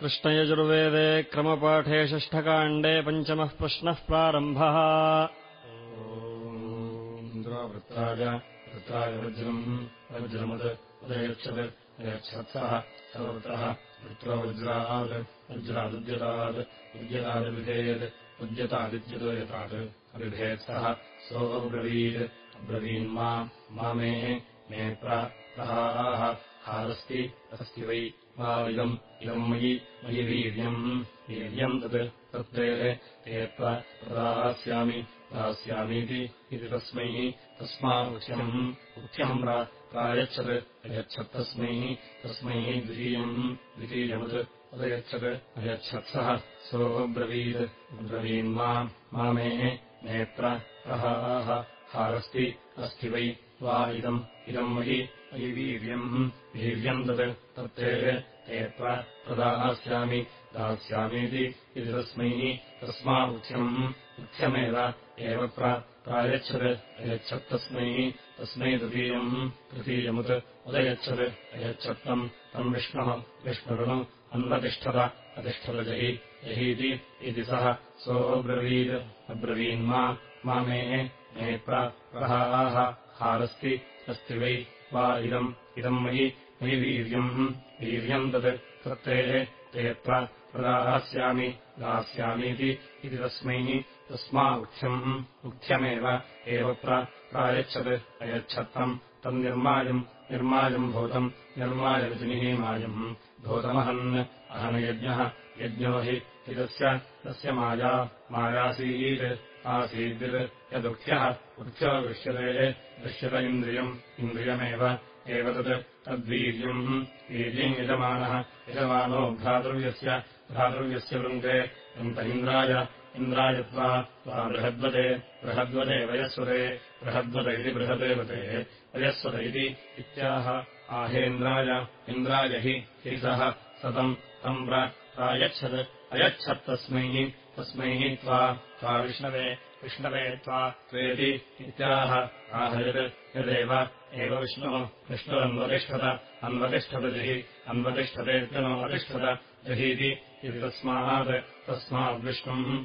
कृष्णयजुर्वेदे क्रमपाठे षष्ठकाण्डे पञ्चमः प्रश्नः प्रारम्भः। वृत्ताय वृत्ताय वज्रम् वज्रमुद् उदयच्छत् अयच्छत्सः सवृतः वृत्रोवज्रात् वज्रादुद्यतात् उद्यतादविधेयत् उद्यतादिद्युदयतात् अविभेत्सः सोऽब्रवीत्। अब्रवीन्मा मा मे मे प्रहाः हारस्ति अस्ति वै वा इदम् इदम् मयि मयि वीर्यम्। वीर्यम् तत् तत्ते ते प्रदास्यामि दास्यामीति इति तस्मै तस्मामुख्यम् मुख्यम् प्रायच्छत् अयच्छत्तस्मै तस्मै द्वितीयम्। द्वितीयमुत् अदयच्छत् अयच्छत्सः सोऽब्रवीत्। अब्रवीन्मा मा मे नेत्र। प्रहाः। हारस्ति। अस्ति वै वा इदम्। इदम् मयि मयि वीर्यम् वीर्यम् तत् तत्ते ते प्रदास्यामि दास्यामीति इति तस्मै तस्मामुख्यम् मुख्यमेव एव प्रायच्छत् अयच्छत्तस्मै तस्मै तृतीयम् तृतीयमुत् उदयच्छत् अयच्छत्तम् तम् विष्णुः विष्णुरनु अन्वतिष्ठत अतिष्ठत जहि जहीति इति सः सोऽब्रवीत् अब्रवीन्मा मा मे मे प्रहाः हारस्ति अस्ति वै वा इदम् इदम् मयि मयि वीर्यम्। वीर्यम् तत् तत्ते ते प्रदास्यामि दास्यामीति इति तस्मै तस्मा मुख्यम् मुख्यमेव। एव प्रायच्छत् अयच्छत्तम्। तम् निर्मायम् निर्मायम् भूतम् निर्मायवितिनिः मायम्। भूतमहन् अहनयज्ञः यज्ञो हि तस्य तस्य माया मायासीत् आसीद् यदुक्त्यः उक्त्यो दृश्यते दृश्यत इन्द्रियम् इन्द्रियमेव एव तत् तद्वीर्यम्। वीर्यम् यजमानः यजमानो भ्रातृव्यस्य भ्रातृव्यस्य वृन्दे। वृन्त इन्द्राय इन्द्रायत्वा त्वा बृहद्वते बृहद्वते वयस्वते बृहद्वत इति बृहदेवते। वयस्वत इति इत्याह। आहेन्द्राय इन्द्राय हि हि सः सतम् तम् प्रायच्छत् अयच्छत्तस्मै तस्मै त्वा त्वा विष्णवे विष्णवे त्वा त्वेति इत्याह। आहयत् यदेव। एव विष्णुः। विष्णुरन्वतिष्ठत। अन्वतिष्ठत जहि अन्वतिष्ठतेत्यनोऽतिष्ठत जहीति इति तस्मात्। तस्माद्विष्णुम्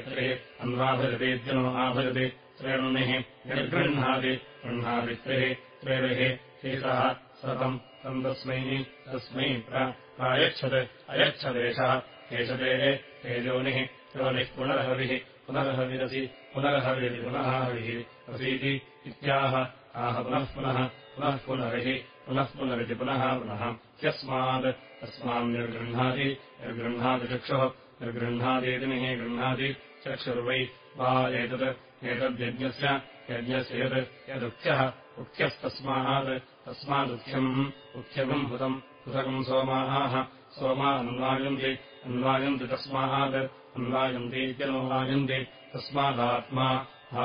त्रिः अन्वाभजतीत्यनो आभजति त्रेणुनिः निर्गृह्णाति। गृह्णाति त्रिः त्रेभिः शीतः। सतम् तम् तस्मै। तस्मै प्रायच्छत्। अयच्छदेशः। एषते तेजोनिः योनिः पुनर्हविः पुनर्हविरसि पुनर्हविरिति पुनः हविः रसीति इत्याह। आह पुनः पुनः पुनः पुनरिः पुनः पुनरिति पुनः पुनः। ह्यस्मात् तस्मान्निर्गृह्णाति निर्गृह्णाति चक्षुः निर्गृह्णातीतिनिः गृह्णाति चक्षुर्वै। वा एतत् एतद्यज्ञस्य यज्ञस्य यत् यदुक्त्यः उक्त्यस्तस्मात् तस्मादुख्यम् उख्यगम् हुतम् हुतकम् सोमाः सोमा अन्वायन्ति अन्वायन्ति तस्मात् अन्वायन्तीत्यनुवायन्ति तस्मादात्मा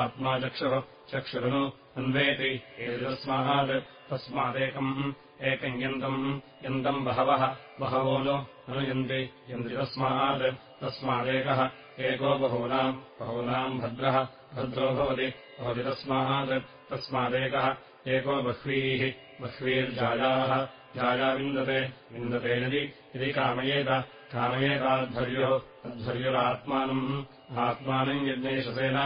आत्मा चक्षुः चक्षुरनु अन्वेति एतस्मात् तस्मादेकम् एकम् यन्तम् यन्तम् बहवः बहवो नु अनुयन्ति यन्ति तस्मात् तस्मादेकः एको बहूनाम् बहूनाम् भद्रः भद्रो भवति भवति तस्मात् तस्मादेकः एको बह्वीः बह्वीर्जायाः जाया विन्दते यदि यदि कामयेत कामयेताध्वर्यो अध्वर्युरात्मानम् आत्मानम् यज्ञैषसेन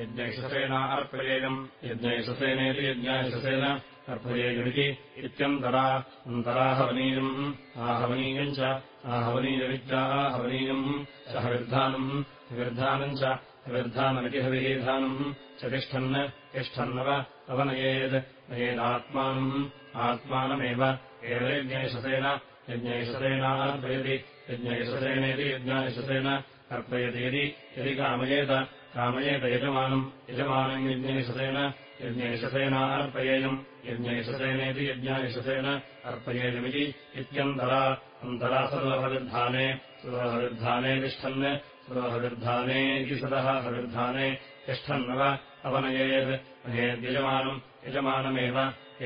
यज्ञैषसेन अर्पयेयम्। यज्ञैषसेनेति यज्ञायशसेन अर्पयेयमिति इत्यन्तरा अन्तराहवनीयम्। आहवनीयम् च आहवनीयविद्या आहवनीयम्। च हविर्धानम् हविर्धानम् च हविर्धानमिति हविर्धानम् च तिष्ठन् तिष्ठन्नव अवनयेत् नयेदात्मानम् आत्मानमेव एव यज्ञैषसेन यज्ञैषसेनार्पयति यज्ञैषसेनेति यज्ञायशसेन अर्पयति यदि यदि कामयेत कामयेत यजमानम् यजमानम् यज्ञैषसेन यज्ञैषसेनार्पयेयम् यज्ञैषसेनेति यज्ञायशसेन अर्पयेयमिति इत्यन्तरा अन्तरा सदोहविर्धाने सदोहविर्धाने तिष्ठन् सदोहविर्धाने इति सदः हविर्धाने तिष्ठन्नव अवनयेत् नयेद्यजमानम् यजमानमेव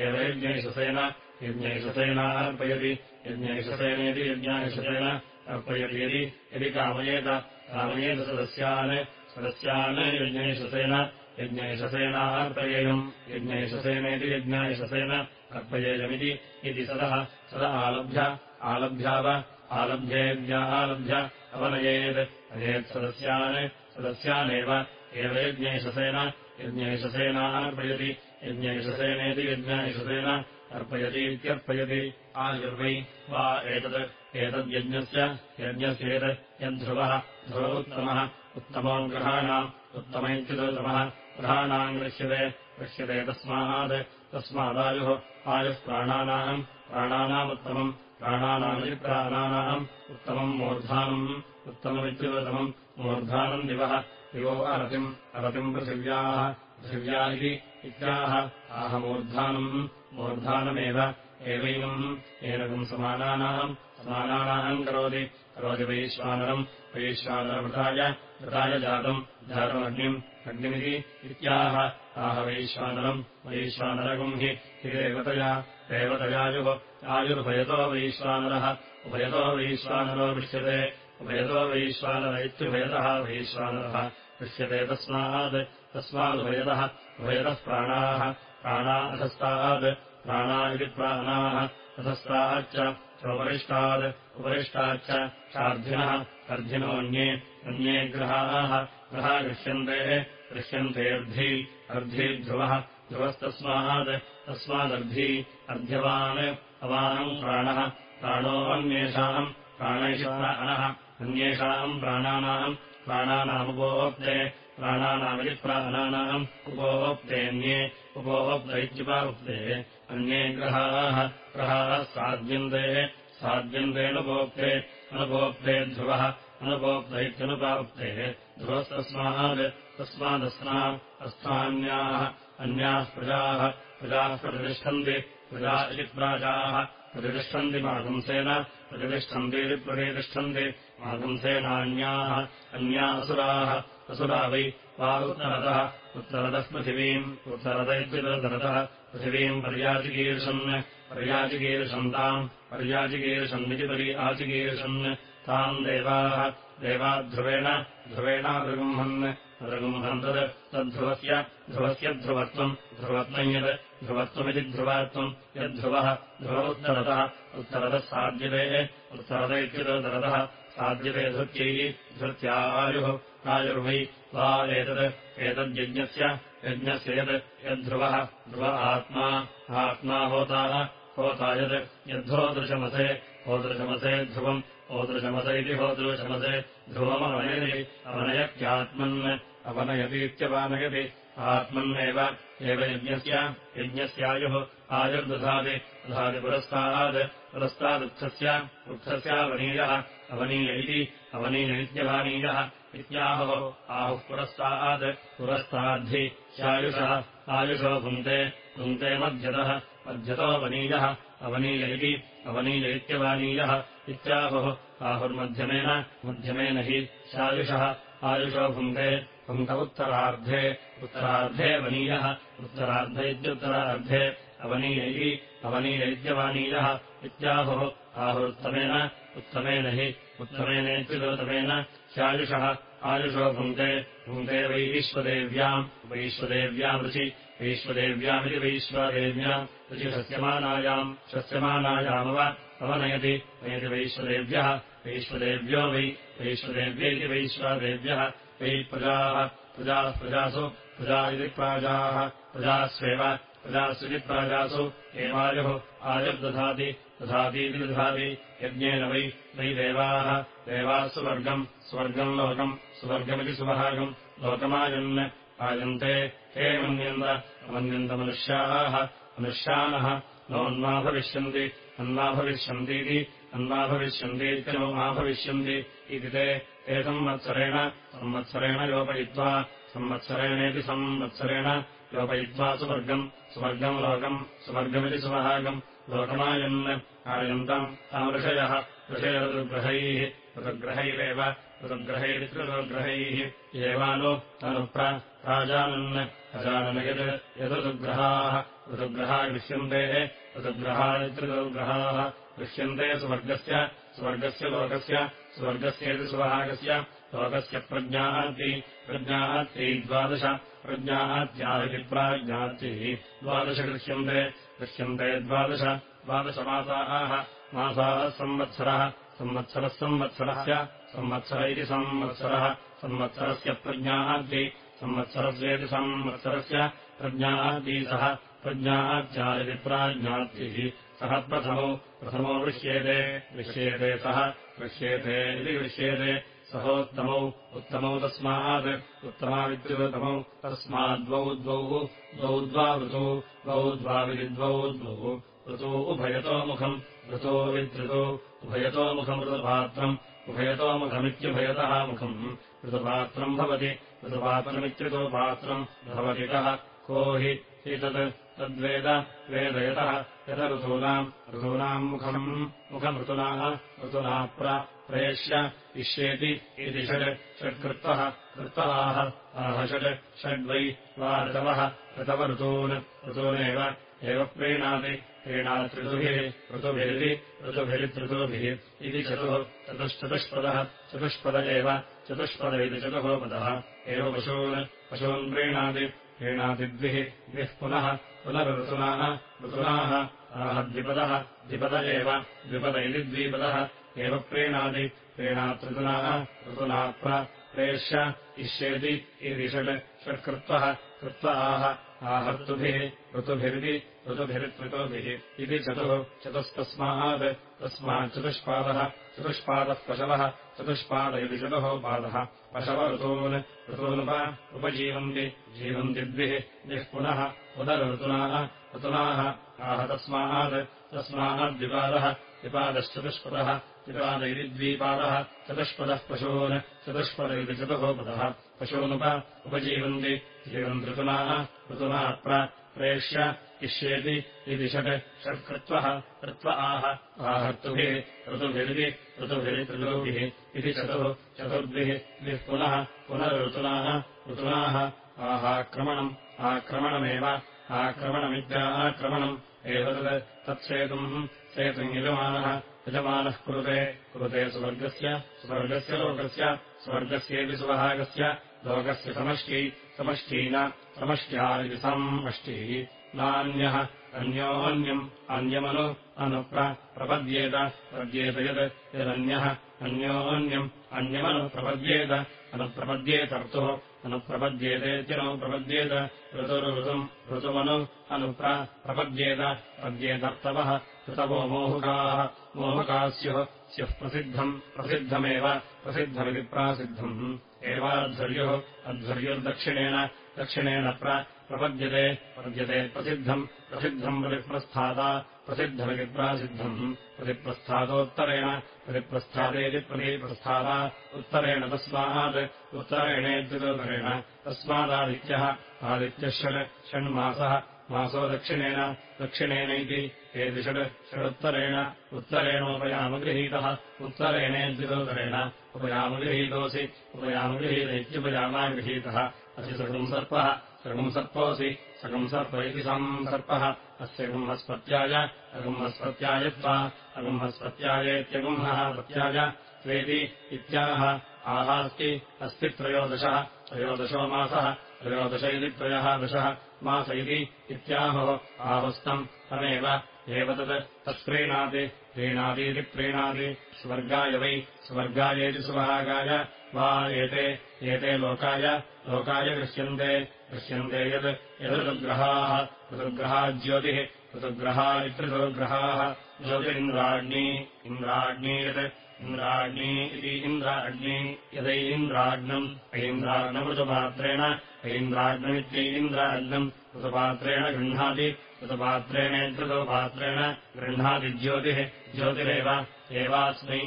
एव यज्ञैषसेन यज्ञैषसेनार्पयति यज्ञैषसेनेति यज्ञायशसेन अर्पयति यदि यदि कामयेत कामयेत सदस्यान् सदस्यान् यज्ञैषसेन यज्ञैषसेनार्पयेयम् यज्ञैषसेनेति यज्ञायशसेन अर्पयेयमिति इति सदः सद आलभ्य आलभ्याव आलभ्येव्यालभ्य अवनयेत् अयेत् सदस्यान् सदस्यानेव एव यज्ञैषसेन यज्ञैषसेनार्पयति यज्ञैषसेनेति यज्ञैषसेन अर्पयतीत्यर्पयति आयुर्वै वा एतत् एतद्यज्ञस्य यज्ञस्येत् यद्ध्रुवः ध्रुव उत्तमः उत्तमो ग्रहाणाम् उत्तमैत्युतमः ग्रहाणाम् गृह्यते गृह्यते तस्मात् तस्मादायुः आयुः प्राणानाम् प्राणानामुत्तमम् प्राणानामिति प्राणानाम् उत्तमम् मूर्धानम् उत्तममित्युतमम् मूर्धानम् दिवः दिवो अरतिम् अरतिम् पृथिव्याः पृथिव्या इति इत्याह आहमूर्धानम् मूर्धानमेव। एवैनम् एनकम् समानानाम् समानानाम् करोति। करोति वैश्वानरम्। वैश्वानरवृथाय वृथाय जातम्। जातमग्निम् अग्निमिति इत्याह। आह वैश्वानरम्। वैश्वानरगुम् हि देवतया। देवतयायुः आयुर्भयतो वैश्वानरः। उभयतो वैश्वानरो दृश्यते। उभयतो वैश्वानर इत्युभयतः वैश्वानरः दृश्यते तस्मात्। तस्मादुभयतः। उभयतः प्राणाः प्राणा अधस्तात् प्राणा इति प्राणाः अधस्ताच्च चोपरिष्टात् उपरिष्टाच्च चार्धिनः अर्धिनोऽन्ये अन्ये ग्रहाः ग्रहा गृह्यन्ते गृह्यन्तेऽर्धी अर्धी ध्रुवः ध्रुवस्तस्मात् तस्मादर्धी अर्ध्यवान् अवानम् प्राणः प्राणोऽन्येषाम् प्राणैषाणः अन्येषाम् प्राणानाम् प्राणानामुपोक्ते प्राणानामिति प्राणानाम् उपोक्तेऽन्ये उपोक्तैत्युपाक्ते अन्ये ग्रहाः ग्रहाः साध्यन्ते साध्यन्तेऽनुपोक्ते अनुपोक्ते ध्रुवः अनुपोक्तैत्यनुपाक्ते ध्रुवस्तस्मात् तस्मादस्ना अस्थान्याः अन्याः प्रजाः प्रजाः प्रतिष्ठन्ति प्रजा इति प्राजाः प्रतिष्ठन्ति मागुंसेन प्रतिष्ठन्तीति प्रतिष्ठन्ति मागुंसेनान्याः अन्या असुराः वै वा उत्तरतः पृथिवीम् उत्तरत इत्युत्तरतः पृथिवीम् पर्याचिकीर्षन् पर्याचिकीर्षन्ताम् पर्याचिकीर्षन्निति पर्याचिकीर्षन् ताम् देवाः देवाध्रुवेण ध्रुवेणादृगुम्हन् अदृगुम्हन् तत् तद्ध्रुवस्य ध्रुवस्य ध्रुवत्वम् ध्रुवत्वम् यत् ध्रुवत्वमिति ध्रुवात्वम् यद्ध्रुवः ध्रुव उत्तरतः उत्तरतः साध्यते उत्तरत इत्युत्तरतः साध्यते धृत्यैः धृत्या आयुः आयुर्वै वा एतत् एतद्यज्ञस्य यज्ञस्य यत् यद्ध्रुवः ध्रुव आत्मा आत्मा होताः होता यत् यद्धोदृशमसे होदृशमसे ध्रुवम् ओदृशमस इति होदृशमसे ध्रुवमवनयति अवनयत्यात्मन् अवनयतीत्यवानयति। आत्मन्नेव एव यज्ञस्य यज्ञस्यायुः आयुर्दधाति दधाति पुरस्तात् पुरस्तादुत्थस्य वृक्षस्यावनीयः अवनीय इति अवनीय इत्यवानीयः इत्याहो आहुः पुरस्तात् पुरस्ताद्धि स्यायुषः आयुषो भुङ्क्ते भुङ्क्ते मध्यतः मध्यतो वनीयः अवनीय इति अवनीय इत्यवानीयः इत्याहुः आहुर्मध्यमेन मध्यमेन हि स्यायुषः आयुषो भुङ्क्ते भुङ्क उत्तरार्धे उत्तरार्धे वनीयः उत्तरार्ध इत्युत्तरार्धे अवनीय इति अवनीय इत्यवानीयः इत्याहुः आहुरुत्तमेन उत्तमेन हि उत्तमेनेत्युदोत्तमेन स्यायुषः आयुषो भुङ्क्ते भुङ्क्ते वैश्वदेव्याम् वैश्वदेव्याम् ऋचि वैश्वदेव्यामिति वैश्वदेव्याम् ऋचि शस्यमानायाम् शस्यमानायामव अवनयति नयति वैश्वदेव्यः वैश्वदेव्यो वै वैश्वदेव्य इति वैश्वदेव्यः वै प्रजाः प्रजाः प्रजासु प्रजा इति प्राजाः प्रजास्वेव प्रजास्विति प्राजासु एवायुः आयुर्दधाति दधातीति दधाति यज्ञेन वै वै देवाः देवाः सुवर्गम् लोकम् सुवर्गमिति सुभागम् लोकमायन् आयन्ते हे मन्यन्त अमन्यन्तमनुष्याः मनुष्यानः नोन्मा भविष्यन्ति अन्मा भविष्यन्तीति अन्मा भविष्यन्तीत्यनो मा भविष्यन्ति इति ते ते संवत्सरेण योपयित्वा संवत्सरेणेति संवत्सरेण योपयित्वा सुवर्गम् सुवर्गम् लोकम् सुवर्गमिति सुभागम् लोकमायन् आयन्तम् तामृषयः ऋषयऋतुग्रहैः ऋतुग्रहैरेव ऋतुग्रहैरिति ऋतुग्रहैः एवानु अनुप्राजानन् अजानन यत् यदृतुग्रहाः ऋतुग्रहा गृह्यन्ते ऋतुग्रहादिति ऋतुग्रहाः गृह्यन्ते सुवर्गस्य स्वर्गस्य लोकस्य स्वर्गस्येति सुभागस्य लोकस्य प्रज्ञाति प्रज्ञात्यै द्वादश प्रज्ञात्यादिति प्राज्ञात्यै द्वादश गृह्यन्ते गृह्यन्ते द्वादश द्वादशमासाः मासाः संवत्सरः संवत्सरः संवत्सरस्य संवत्सर इति संवत्सरः संवत्सरस्य प्रज्ञाद्यै संवत्सरस्येति संवत्सरस्य प्रज्ञाद्यै सः प्रज्ञाद्या इति प्राज्ञाद्यैः सः प्रथमौ प्रथमो दृश्येते दृश्येते सः दृश्येते इति दृश्येते सहोत्तमौ उत्तमौ तस्मात् उत्तमाविद्युतमौ तस्माद्वौ द्वौ द्वौ द्वावृतौ द्वौ द्वाविद्वौ द्वौ ऋतौ उभयतोमुखम् ऋतो विद्रुतौ उभयतोमुखम् ऋतुपात्रम् उभयतोमुखमित्युभयतः मुखम् ऋतुपात्रम् भवति ऋतुपात्रमित्युतोपात्रम् भवति कः को हि एतत् तद्वेद वेदयतः यतऋतूनाम् ऋतूनाम् मुखम् मुखमृतुनाः ऋतुना प्रेष्य इष्येति इति षड् षट्कृत्वः कृत्वाः आह षड् षड्वै वा ऋतवः ऋतवऋतून् ऋतूनेव एव प्रीणाति प्रीणात्ऋतुभिः ऋतुभिरिति ऋतुभिरितृतुभिः इति चतुः चतुश्चतुष्पदः चतुष्पद एव चतुष्पद इति चतुःपदः एव पशून् पशून् प्रीणाति प्रीणातिद्भिः द्विः पुनः पुनरऋतुनाः ऋतुनाः आह द्विपदः द्विपद एव द्विपद इति द्विपदः एव प्रीणाति प्रीणातृतुनाः ऋतुना प्रेष्य इष्येति इति षड् षट्कृत्वः कृत्व आह आहर्तुभिः ऋतुभिरिति ऋतुभिरित्ऋतुभिः इति चतुः चतुस्तस्मात् तस्माच्चतुष्पादः चतुष्पादः पशवः चतुष्पाद इति चतुः पादः पशवऋतून् ऋतूनुप उपजीवन्ति जीवन्ति द्विः द्विः पुनः पुनरऋतुनाः ऋतुनाः आह तस्मात्? तस्माद्विपादः विपादश्चतुष्पदः विपाद इति द्विपादः चतुष्पदः पशून् चतुष्पद इति चतुःपदः पशूनुप उपजीवन्ति जीवन्ति ऋतुनाः ऋतुना प्रेष्य इष्येति इति षट् षट्कृत्वः कृत्व आह आहर्तुभिः ऋतुभिरिति ऋतुभिरितृतुभिः इति चतुः चतुर्भिः द्विः पुनः पुनरऋतुनाः ऋतुनाः आहाक्रमणम् आक्रमणमेव आक्रमणमित्याक्रमणम् एतत् तत्सेतुम् सेतुम् यजमानः यजमानः कुरुते कुरुते सुवर्गस्य सुवर्गस्य लोकस्य स्वर्गस्येति सुवभागस्य लोकस्य समष्टि समष्टीन समष्ट्या इति समष्टिः। नान्यः अन्योऽन्यम् अन्यमनु अनुप्रपद्येत प्रपद्येत यत् यदन्यः अन्योऽन्यम् अन्यमनुप्रपद्येत अनुप्रपद्येतर्तुः अनुप्रपद्येतेत्यनुप्रपद्येत ऋतुरुऋतुम् ऋतुमनु अनुप्रपद्येत पद्येतर्तवः ऋतवो मोहुकाः मोहुकाः स्युः स्युः प्रसिद्धम् प्रसिद्धमेव प्रसिद्धमिति प्रासिद्धम् एवाध्वर्युः अध्वर्युर्दक्षिणेन दक्षिणेन प्रपद्यते पद्यते प्रसिद्धम् प्रसिद्धम् प्रतिप्रस्थाता प्रसिद्धमिति प्रासिद्धम् प्रतिप्रस्थातोत्तरेण प्रतिप्रस्थातेति प्रतिप्रस्थाता उत्तरेण तस्मात् उत्तरेणेत्युत्तरेण तस्मादादित्यः आदित्यः षड् षण्मासः मासो दक्षिणेन दक्षिणेन इति एति षड् षडुत्तरेण। उत्तरेणोपयामगृहीतः उत्तरेणेद्युतोत्तरेण उपयामगृहीतोऽसि उपयामगृहीत असि सकम् सर्पः सकम् सर्पोऽसि सकम् सर्प इति सम् सर्पः। अस्य गुंहस्पत्याय अगुंहस्पत्यायत्वा अगुंहस्पत्यायेत्यगुंहः पत्याय त्वेति इत्याह। आहास्ति अस्ति त्रयोदशः त्रयोदशो मासः त्रयोदश इति त्रयः दशः मास इति इत्याहो। आहुस्तम् तमेव एव तत् तत्प्रीणाति प्रीणातीति प्रीणाति स्वर्गाय वै स्वर्गायेति सुभागाय वा एते एते लोकाय लोकाय दृश्यन्ते दृश्यन्ते यत् यदृतग्रहाः ऋतुग्रहा ज्योतिः ऋतुग्रहा इत्युतुर्ग्रहाः ज्योतिरिन्द्राज्ञी इन्द्राज्ञी यत् इन्द्राज्ञी इति इन्द्राज्ञी यदैन्द्राग्नम् ऐन्द्राग्नम् ऋतुपात्रेण ऐन्द्राग्नमित्यैन्द्राग्नम् ऋतुपात्रेण गृह्णाति ऋतुपात्रेणेतृतुपात्रेण गृह्णाति ज्योतिः ज्योतिरेव एवास्मै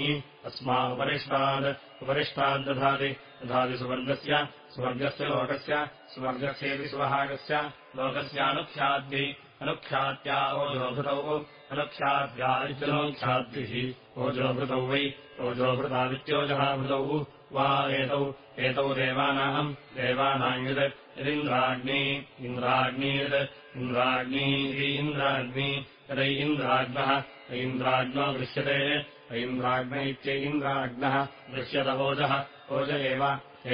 अस्मा उपरिष्टात् उपरिष्टाद्दधाति दधाति सुवर्गस्य सुवर्गस्य लोकस्य सुवर्गस्येति सुवभागस्य लोकस्यानुख्याद्यै अनुख्यात्या ओजोभृतौ इत्यनोख्याद्भिः ओजोभृतौ वै ओजोभृतादित्योजहाभृतौ वा एतौ एतौ देवानाम् देवानाम् यत् यदिन्द्राग्नी इन्द्राग्नी यत् इन्द्राग्नी इन्द्राग्नी यदै इन्द्राग्नः ऐन्द्राग्नो दृश्यते ऐन्द्राग्न इत्यैन्द्राग्नः दृश्यत ओजः एव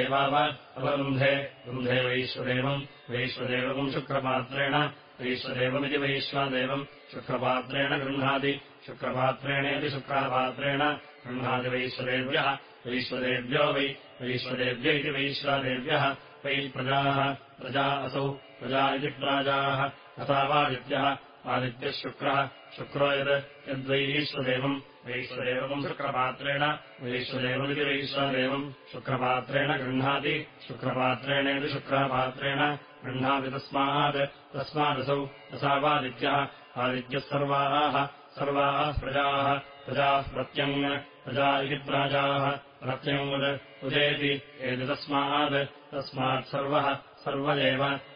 एवाव अवरुन्धे। रुन्धे वैश्वदेवम् वैश्वदेवकम् शुक्रपात्रेण वैश्वदेवमिति वैश्वादेवम् शुक्रपात्रेण गृह्णाति शुक्रपात्रेणेति शुक्रपात्रेण गृह्णाति वैश्वदेव्यः वैश्वदेव्यो वै वैश्वदेव्य इति वैश्वादेव्यः वै प्रजाः प्रजा असौ प्रजा इति प्राजाः अथावादित्यः आदित्यः शुक्रः शुक्रो यद् यद्वैश्वदेवम् वैश्वदेवम् शुक्रपात्रेण वैश्वदेवमिति वैश्वदेवम् शुक्रपात्रेण गृह्णाति। शुक्रपात्रेणेति शुक्रपात्रेण गृह्णाति तस्मात्। तस्मादसौ असावादित्यः आदित्यः सर्वाः। सर्वाः प्रजाः। प्रजाः प्रत्यङ्। प्रजा इति प्राजाः। प्रत्यङ्गुद् उदेति। एति तस्मात्। तस्मात् सर्वः। सर्व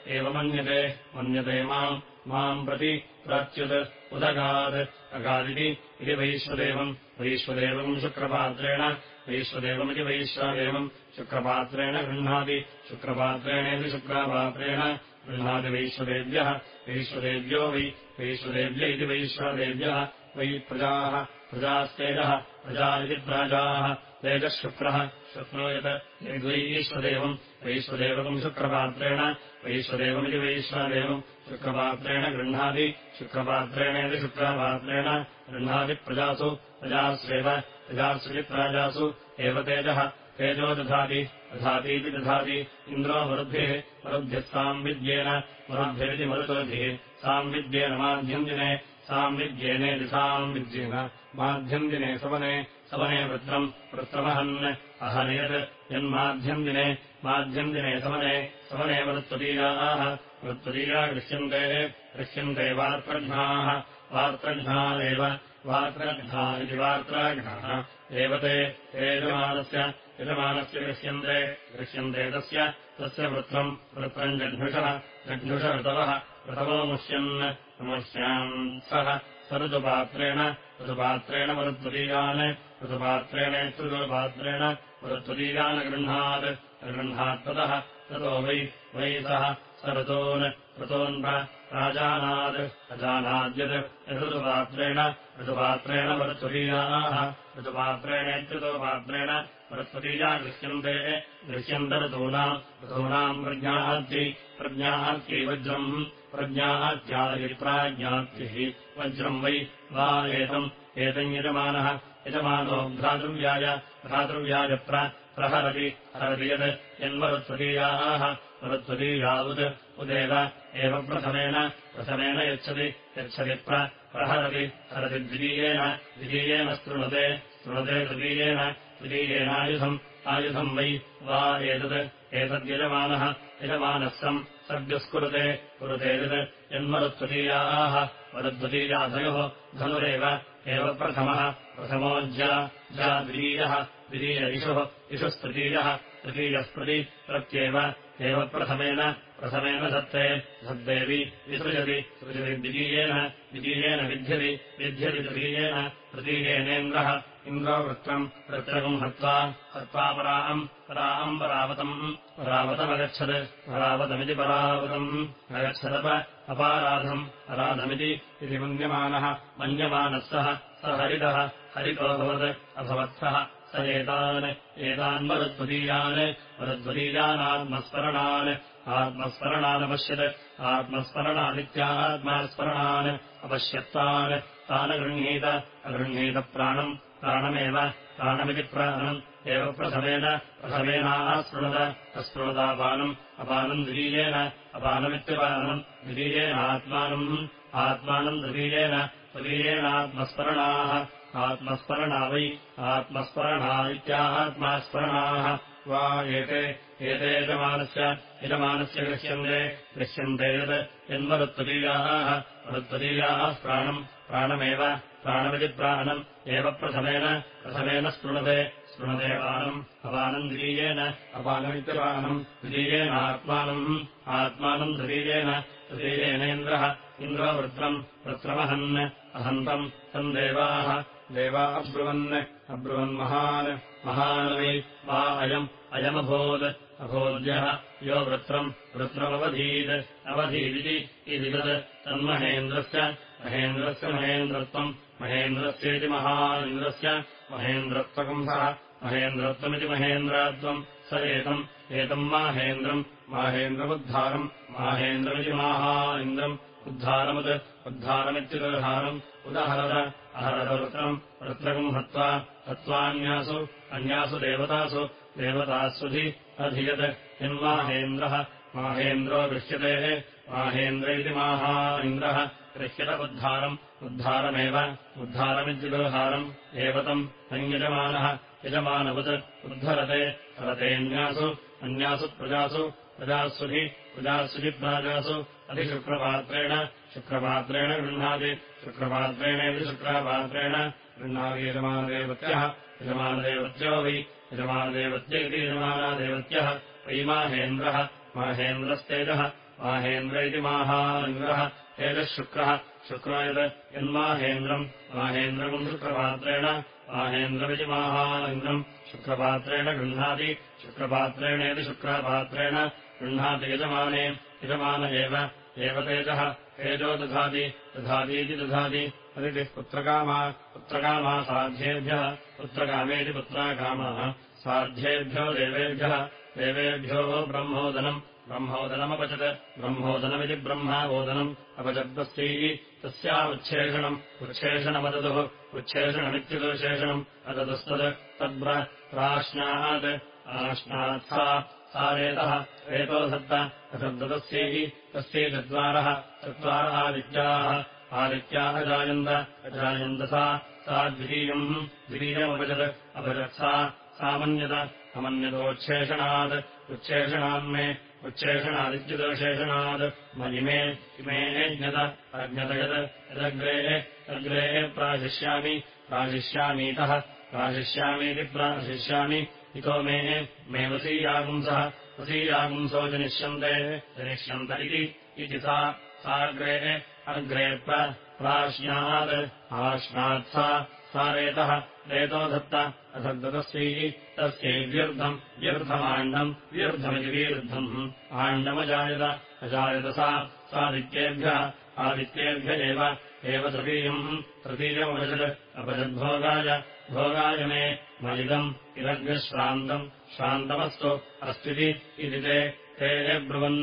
एव मन्यते। मन्यते माम्। माम् प्रति प्रत्युत् उदगात् अगादिति इति वैश्वदेवम्। वैश्वदेवम् शुक्रपात्रेण। वैश्वदेवमिति वैश्वदेवम्। शुक्रपात्रेण गृह्णाति। शुक्रपात्रेणेति शुक्रपात्रेण। गृह्णाति वैश्वदेव्यः। वैश्वदेव्यो वै। वैश्वदेव्य इति वैश्वदेव्यः। वै प्रजाः। प्रजास्तेजः। प्रजा इति प्राजाः तेजः शुक्रः। शुक्नोयत् यद्वैश्वदेवम्। वैश्वदेवकम् शुक्रपात्रेण। वैश्वदेवमिति वैश्वदेवम्। शुक्रपात्रेण गृह्णाति। शुक्रपात्रेणेति शुक्रपात्रेण। गृह्णाति प्रजासु। प्रजास्वेव प्रजास्विति प्राजासु। एव तेजः। तेजो दधाति। दधातीति दधाति। इन्द्रो मरुद्भिः मरुद्भिः साम्विद्येन। मरुद्भिरिति मरुतोभिः। साम्विद्येन माध्यम् दिने साम्विद्येनेति साम्विद्येन। माध्यम् दिने सवने सवने वृत्रम् वृत्रमहन् अहनयत् यन्माध्यम् दिने माध्यम् दिने सवने सवने वृत्तदीयाः वृत्तदीया गृह्यन्ते गृह्यन्ते वार्त्रघ्नाः वार्त्रघ्ना एव वार्त्रघ्ना इति वार्त्राघ्नाः एव ते यजमानस्य यजमानस्य गृह्यन्ते गृह्यन्ते तस्य तस्य वृत्रम् वृत्रम् जघ्नुषः जघ्नुष ऋतवः ऋतवो मुह्यन् मुह्यान् सः स ऋतुपात्रेण ऋतुपात्रेण मरुत्वदीयान् ऋतुपात्रेणेत्युपात्रेण मरुत्वदीयान् गृह्णात् गृह्णात्ततः ततो वै वै सः स ऋतोन् प्राजानात् अजानाद्यत् यदृतुपात्रेण ऋतुपात्रेण मरुत्वदीयाः ऋतुपात्रेणेत्युतोपात्रेण मरुत्वदीया गृह्यन्ते गृह्यन्त ऋतूनाम् ऋतूनाम् प्रज्ञाद्यै प्रज्ञात्यै वज्रम् प्रज्ञात्यादि प्राज्ञात्तिः वज्रम् वै वा एतम् एतम् यजमानः यजमानो भ्रातृव्याय भ्रातृव्याय प्रहरति हरति यत् यन्मरुत्वदीयाः मरुत्वदीयावुत् उदेव एव प्रथमेन प्रथमेन यच्छति यच्छति प्रहरति हरति द्वितीयेन द्वितीयेन स्तृणुते स्तृणुते तृतीयेन तृतीयेनायुधम् आयुधम् वै वा एतत् एतद्यजमानः यजमानः सम् सर्गस्कुरुते कुरुते यत् यन्मरुत्वदीयाः मरुद्वदीयाधयोः धनुरेव एव प्रथमः प्रथमो ज्या द्वितीयः द्वितीय इषुः इषुस्तृतीयः तृतीयः प्रति प्रत्येव एव प्रथमेन प्रथमेन धत्ते धद्देवि विसृजति सृजति द्वितीयेन द्वितीयेन विध्यति विध्यति तृतीयेन तृतीयेनेन्द्रः इन्द्रो वृत्रम् वृत्रकम् हत्वा हत्वापराम् पराम् परावतम् परावतमगच्छत् परावतमिति परावतम्। अगच्छदप अपाराधम् अराधमिति इति मन्यमानः। मन्यमानः सः स हरितः हरितोऽभवत् अभवत्सः। स एतान् एतान्मरुद्वदीयान् मरुद्वदीयानात्मस्मरणान् आत्मस्मरणानपश्यत् आत्मस्मरणादित्यात्मास्मरणान्। अपश्यत्तान् तान् गृह्णीत अगृह्णीतप्राणम् प्राणमेव प्राणमिति प्राणम् एव प्रथमेन प्रथमेनास्पृणत अस्पृणतापानम् अपानम् द्वितीयेन अपानमित्यपानम् द्वितीयेनात्मानम् आत्मानम् द्वितीयेन तृतीयेनात्मस्मरणाः आत्मस्मरणा वै आत्मस्मरणा इत्यात्मास्मरणाः वा एते एते यजमानस्य यजमानस्य गृह्यन्ते गृह्यन्ते यत् यन्मरुत्वदीयाः मरुत्वदीयाः प्राणम् प्राणमेव प्राणमिति प्राणम् एव प्रथमेन प्रथमेन स्पृणते पानम् अपानम् द्वितीयेन अपानमित्यपानम् द्वितीयेनात्मानम् आत्मानम् तृतीयेन तृतीयेनेन्द्रः इन्द्रो वृत्रम् वृत्रमहन् अहन्तम् तम् देवाः देवा अब्रुवन् महान् वै वा अयम् अयमभूत् अभोद्यः यो वृत्रम् वृत्रमवधीत् अवधीदिति तत् तन्महेन्द्रस्य महेन्द्रस्य महेन्द्रत्वम्। महेन्द्रस्येति महान्द्रस्य महेन्द्रत्वकम् सः महेन्द्रत्वमिति महेन्द्रात्वम् स एतम्। एतम् माहेन्द्रम्। माहेन्द्रमुद्धारम्। माहेन्द्रमिति माहा इन्द्रम् उद्धारमुद्। उद्धारमित्युदधारम्। उदहरद। अहरदवृत्रम् वृत्रकम् हत्वा। हत्वान्यासु। अन्यासु देवतासु। देवतास्वधि अधियत्। यन्माहेन्द्रः। माहेन्द्रो दृश्यते। माहेन्द्र इति माहा इन्द्रः गृह्यत उद्धारम् उद्धारमेव। उद्धारमित्युदहारम् एव तम् तञ्यजमानः यजमानवत्। उद्धरते। हरतेऽन्यासु अन्यासु। प्रजासु। प्रजास्वधि प्रजास्वजिप्राजासु अधिशुक्रपात्रेण। शुक्रपात्रेण गृह्णाति। शुक्रपात्रेणेति शुक्रपात्रेण। गृह्णाति यजमानदेवत्यः। यजमानदेवत्यो वै। यजमानदेवत्य इति यजमानादेवत्यः। वै माहेन्द्रः। माहेन्द्रस्तेजः। माहेन्द्र इति माहान्द्रः तेजः शुक्रः। शुक्रो यत् यन्माहेन्द्रम्। माहेन्द्रम् शुक्रपात्रेण गृह्णाति। शुक्रपात्रेणेति शुक्रपात्रेण गृह्णाति यजमाने। यजमान एव। एव तेजः। तेजो दधाति। दधातीति दधाति। हरितिः पुत्रकामा। पुत्रकामा साध्येभ्यः। पुत्रकामेति पुत्राकामाः। साध्येभ्यो देवेभ्यः। देवेभ्यो ब्रह्मोदनम् ब्रह्मोदनमपचत्। ब्रह्मोदनमिति ब्रह्मावोदनम् अपचद्वस्यैः तस्या। उच्छेषणम् उच्छेषणमदतुः। उच्छेषणमित्युदुशेषणम् अदतस्तत् तद्ब्र प्राश्नात्। आश्नात् सा। सा रेतः। रेतो धत्त असद्दतस्यैः तस्यै। चत्वारः। चत्वारः आदित्याः। आदित्याः जायन्त। अजायन्त सा। सा द्वितीयम्। द्वितीयमपचत्। अपचत्सा सामन्यत। अमन्यतोच्छेषणात् उच्छेषणान्मे उच्छेषणादित्युदशेषणात् महिमे इमे ज्ञत अज्ञतयत् यदग्रेः अग्रेः प्राशिष्यामि प्राशिष्यामीतः प्राशिष्यामीति प्राशिष्यामि। इतो मे मे वसीयागुंसः वसीयागुंसो जनिष्यन्ते जनिष्यन्त इति सा साग्रेः अग्रे प्राश्नात् आश्नात् सा रेतः रेतो धत्त अथद्दतस्यैः तस्यै व्यर्थम् व्यर्थमाण्डम् व्यर्थमिति वीर्धम् आण्डमजायत अजायत सा सादित्येभ्यः आदित्येभ्य एव एव तृतीयम्। तृतीयमपजत् अपजद्भोगाय भोगाय मे मलिदम् इदग्रश्रान्तम् श्रान्तमस्तु अस्त्विति इति ते ते ब्रुवन्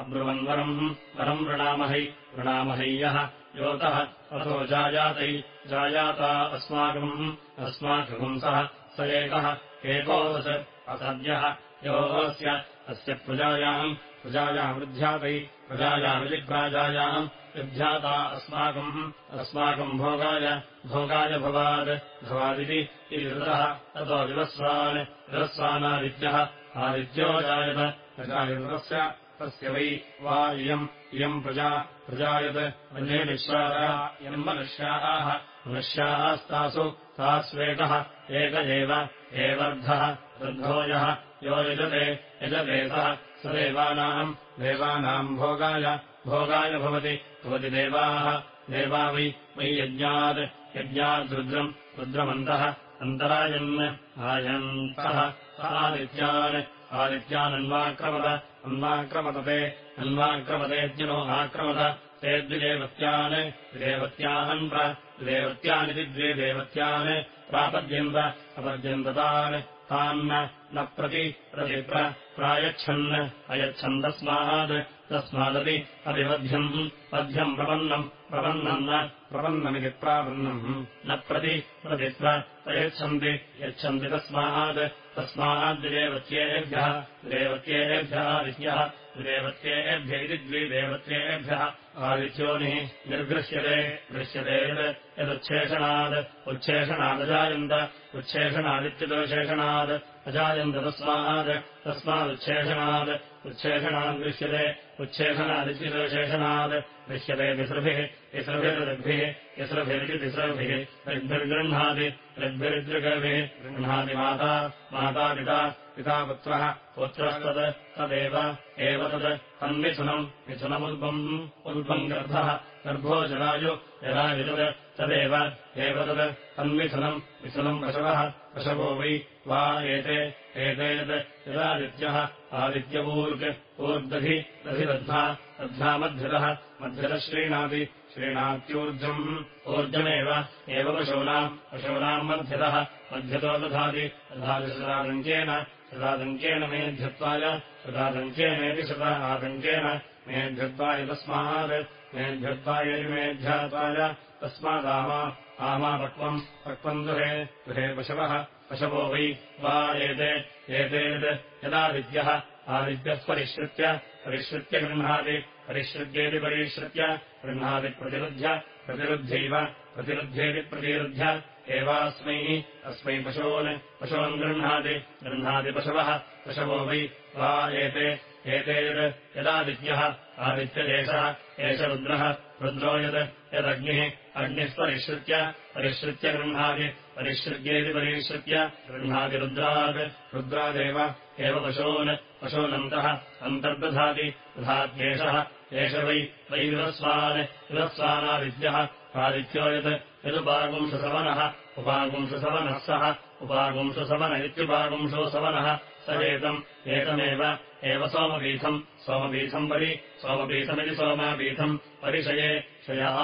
अब्रुवन्वरम् वरम् वृणामहै वृणामहय्यः योतः अथो जायातै जायाता अस्माकम् अस्माकपुंसः स एकः एकोऽवत् असद्यः योऽस्य अस्य प्रजायाम् प्रजायामृध्यातै प्रजायामिति प्राजायाम् विध्याता अस्माकम् अस्माकम् भोगाय भोगाय भवात् भवादिति ऋतः ततो विवस्वान् विवस्वानादित्यः आदित्यो जायत प्रजायतस्य तस्य वै वा इयम् इयम् प्रजा प्रजायत् अन्ये निःश्वारा इयम् मनुष्याः मनुष्यास्तासु तास्वेकः एक एव एवर्धः वृद्धो यः यो यजते यजते सः स देवानाम् देवानाम् भोगाय भोगाय भवति भवति देवाः। देवा वै वै यज्ञात् यज्ञाद्रुद्रम् रुद्रमन्तः अन्तरायन् आयन्तः। आदित्यान् आदित्यानन्वाक्रमत अन्वाक्रमतते अन्वाक्रमतेऽज्ञनो आक्रमत ते द्विदेवत्यान् द्विदेवत्यान् द्विदेवत्यानिति द्वे देवत्यान् प्रापद्यन्त अपद्यन्ततान् तान्न न प्रति प्रति प्रायच्छन् अयच्छन् तस्मात् तस्मादपि अभिवध्यम् वध्यम् प्रपन्नम् प्रपन्नम् न प्रपन्नमिति प्रापन्नम् न प्रति प्रति प्रयच्छन्ति यच्छन्ति तस्मात् तस्माद्देवत्येभ्यः देवत्येभ्यः आदित्यः देवत्येभ्य इति द्विदेवत्येभ्यः आदित्योनिः निर्गृह्यते दृश्यते यत् यदुच्छेषणात् उच्छेषणादजायन्त उच्छेषणादित्यदुशेषणात् अजायन्त तस्मात् तस्मादुच्छेषणात् उच्छेषणात् दृश्यते उच्छेषणादित्यदुशेषणात् दृश्यते तिसृभिः तिसृभिर्दग्भिः तिसृभिरिति तिसृभिः ऋग्भिर्गृह्णाति ऋग्भिरिदृगभिः गृह्णाति माता माता पिता पिता पुत्रः पुत्रः तत् तदेव एव तत् तन्मिथुनम् मिथुनमुल्पम्। उल्पम् गर्भः गर्भो जरायु जरायुतत् तदेव एव तत् तन्मिथुनम् मिथुनम् पशवः पशवो वै वा एते एते यदादित्यः आदित्यपूर्ग् ऊर्दधि दधिदध्ना दध्ना मध्यतः मध्यतः श्रीणाति श्रीणात्यूर्ध्वम् ऊर्जमेव एव पशूनाम् पशूनाम् मध्यतः। मध्यतो दधाति। दधाति सदारञ्जेन शतादङ्केन मेध्यत्वाय शतादङ्केनेति शत आतङ्केन मेध्यत्वाय तस्मात्। मेध्यत्वायै मेध्यात्वाय तस्मादामा आमा। पक्वम्। पक्वम् दुहे। दुहे पशवः। पशवो वै वा एते। एतेत् यदादित्यः। आदित्यः परिष्कृत्य परिष्कृत्य गृह्णाति परिष्कृत्येति परिष्कृत्य गृह्णाति प्रतिरुध्य प्रतिरुध्यैव प्रतिरुध्येति प्रतिरुध्य एवास्मै अस्मै पशून् पशून् गृह्णाति गृह्णाति पशवः पशवो वै वा एते एतेत् यदादित्यः आदित्यदेशः एष रुद्रः रुद्रो यत् यदग्निः अग्निः परिष्कृत्य परिष्कृत्य गृह्णाति परिष्कृत्येति परिष्कृत्य गृह्णाति रुद्रात् रुद्रादेव एव पशून् पशूनन्तः अन्तर्दधाति दधात्येषः एष वै वै विवस्वान् विवस्वानादित्यः आदित्यो यत् यदुपागुंसवनः उपागुंसवनः सः उपागुंसवन इत्युपागुंसो सवनः स एतम् एतमेव एव सोमपीठम् सोमपीठम् परि सोमपीठमिति सोमापीठम् परिशये शयः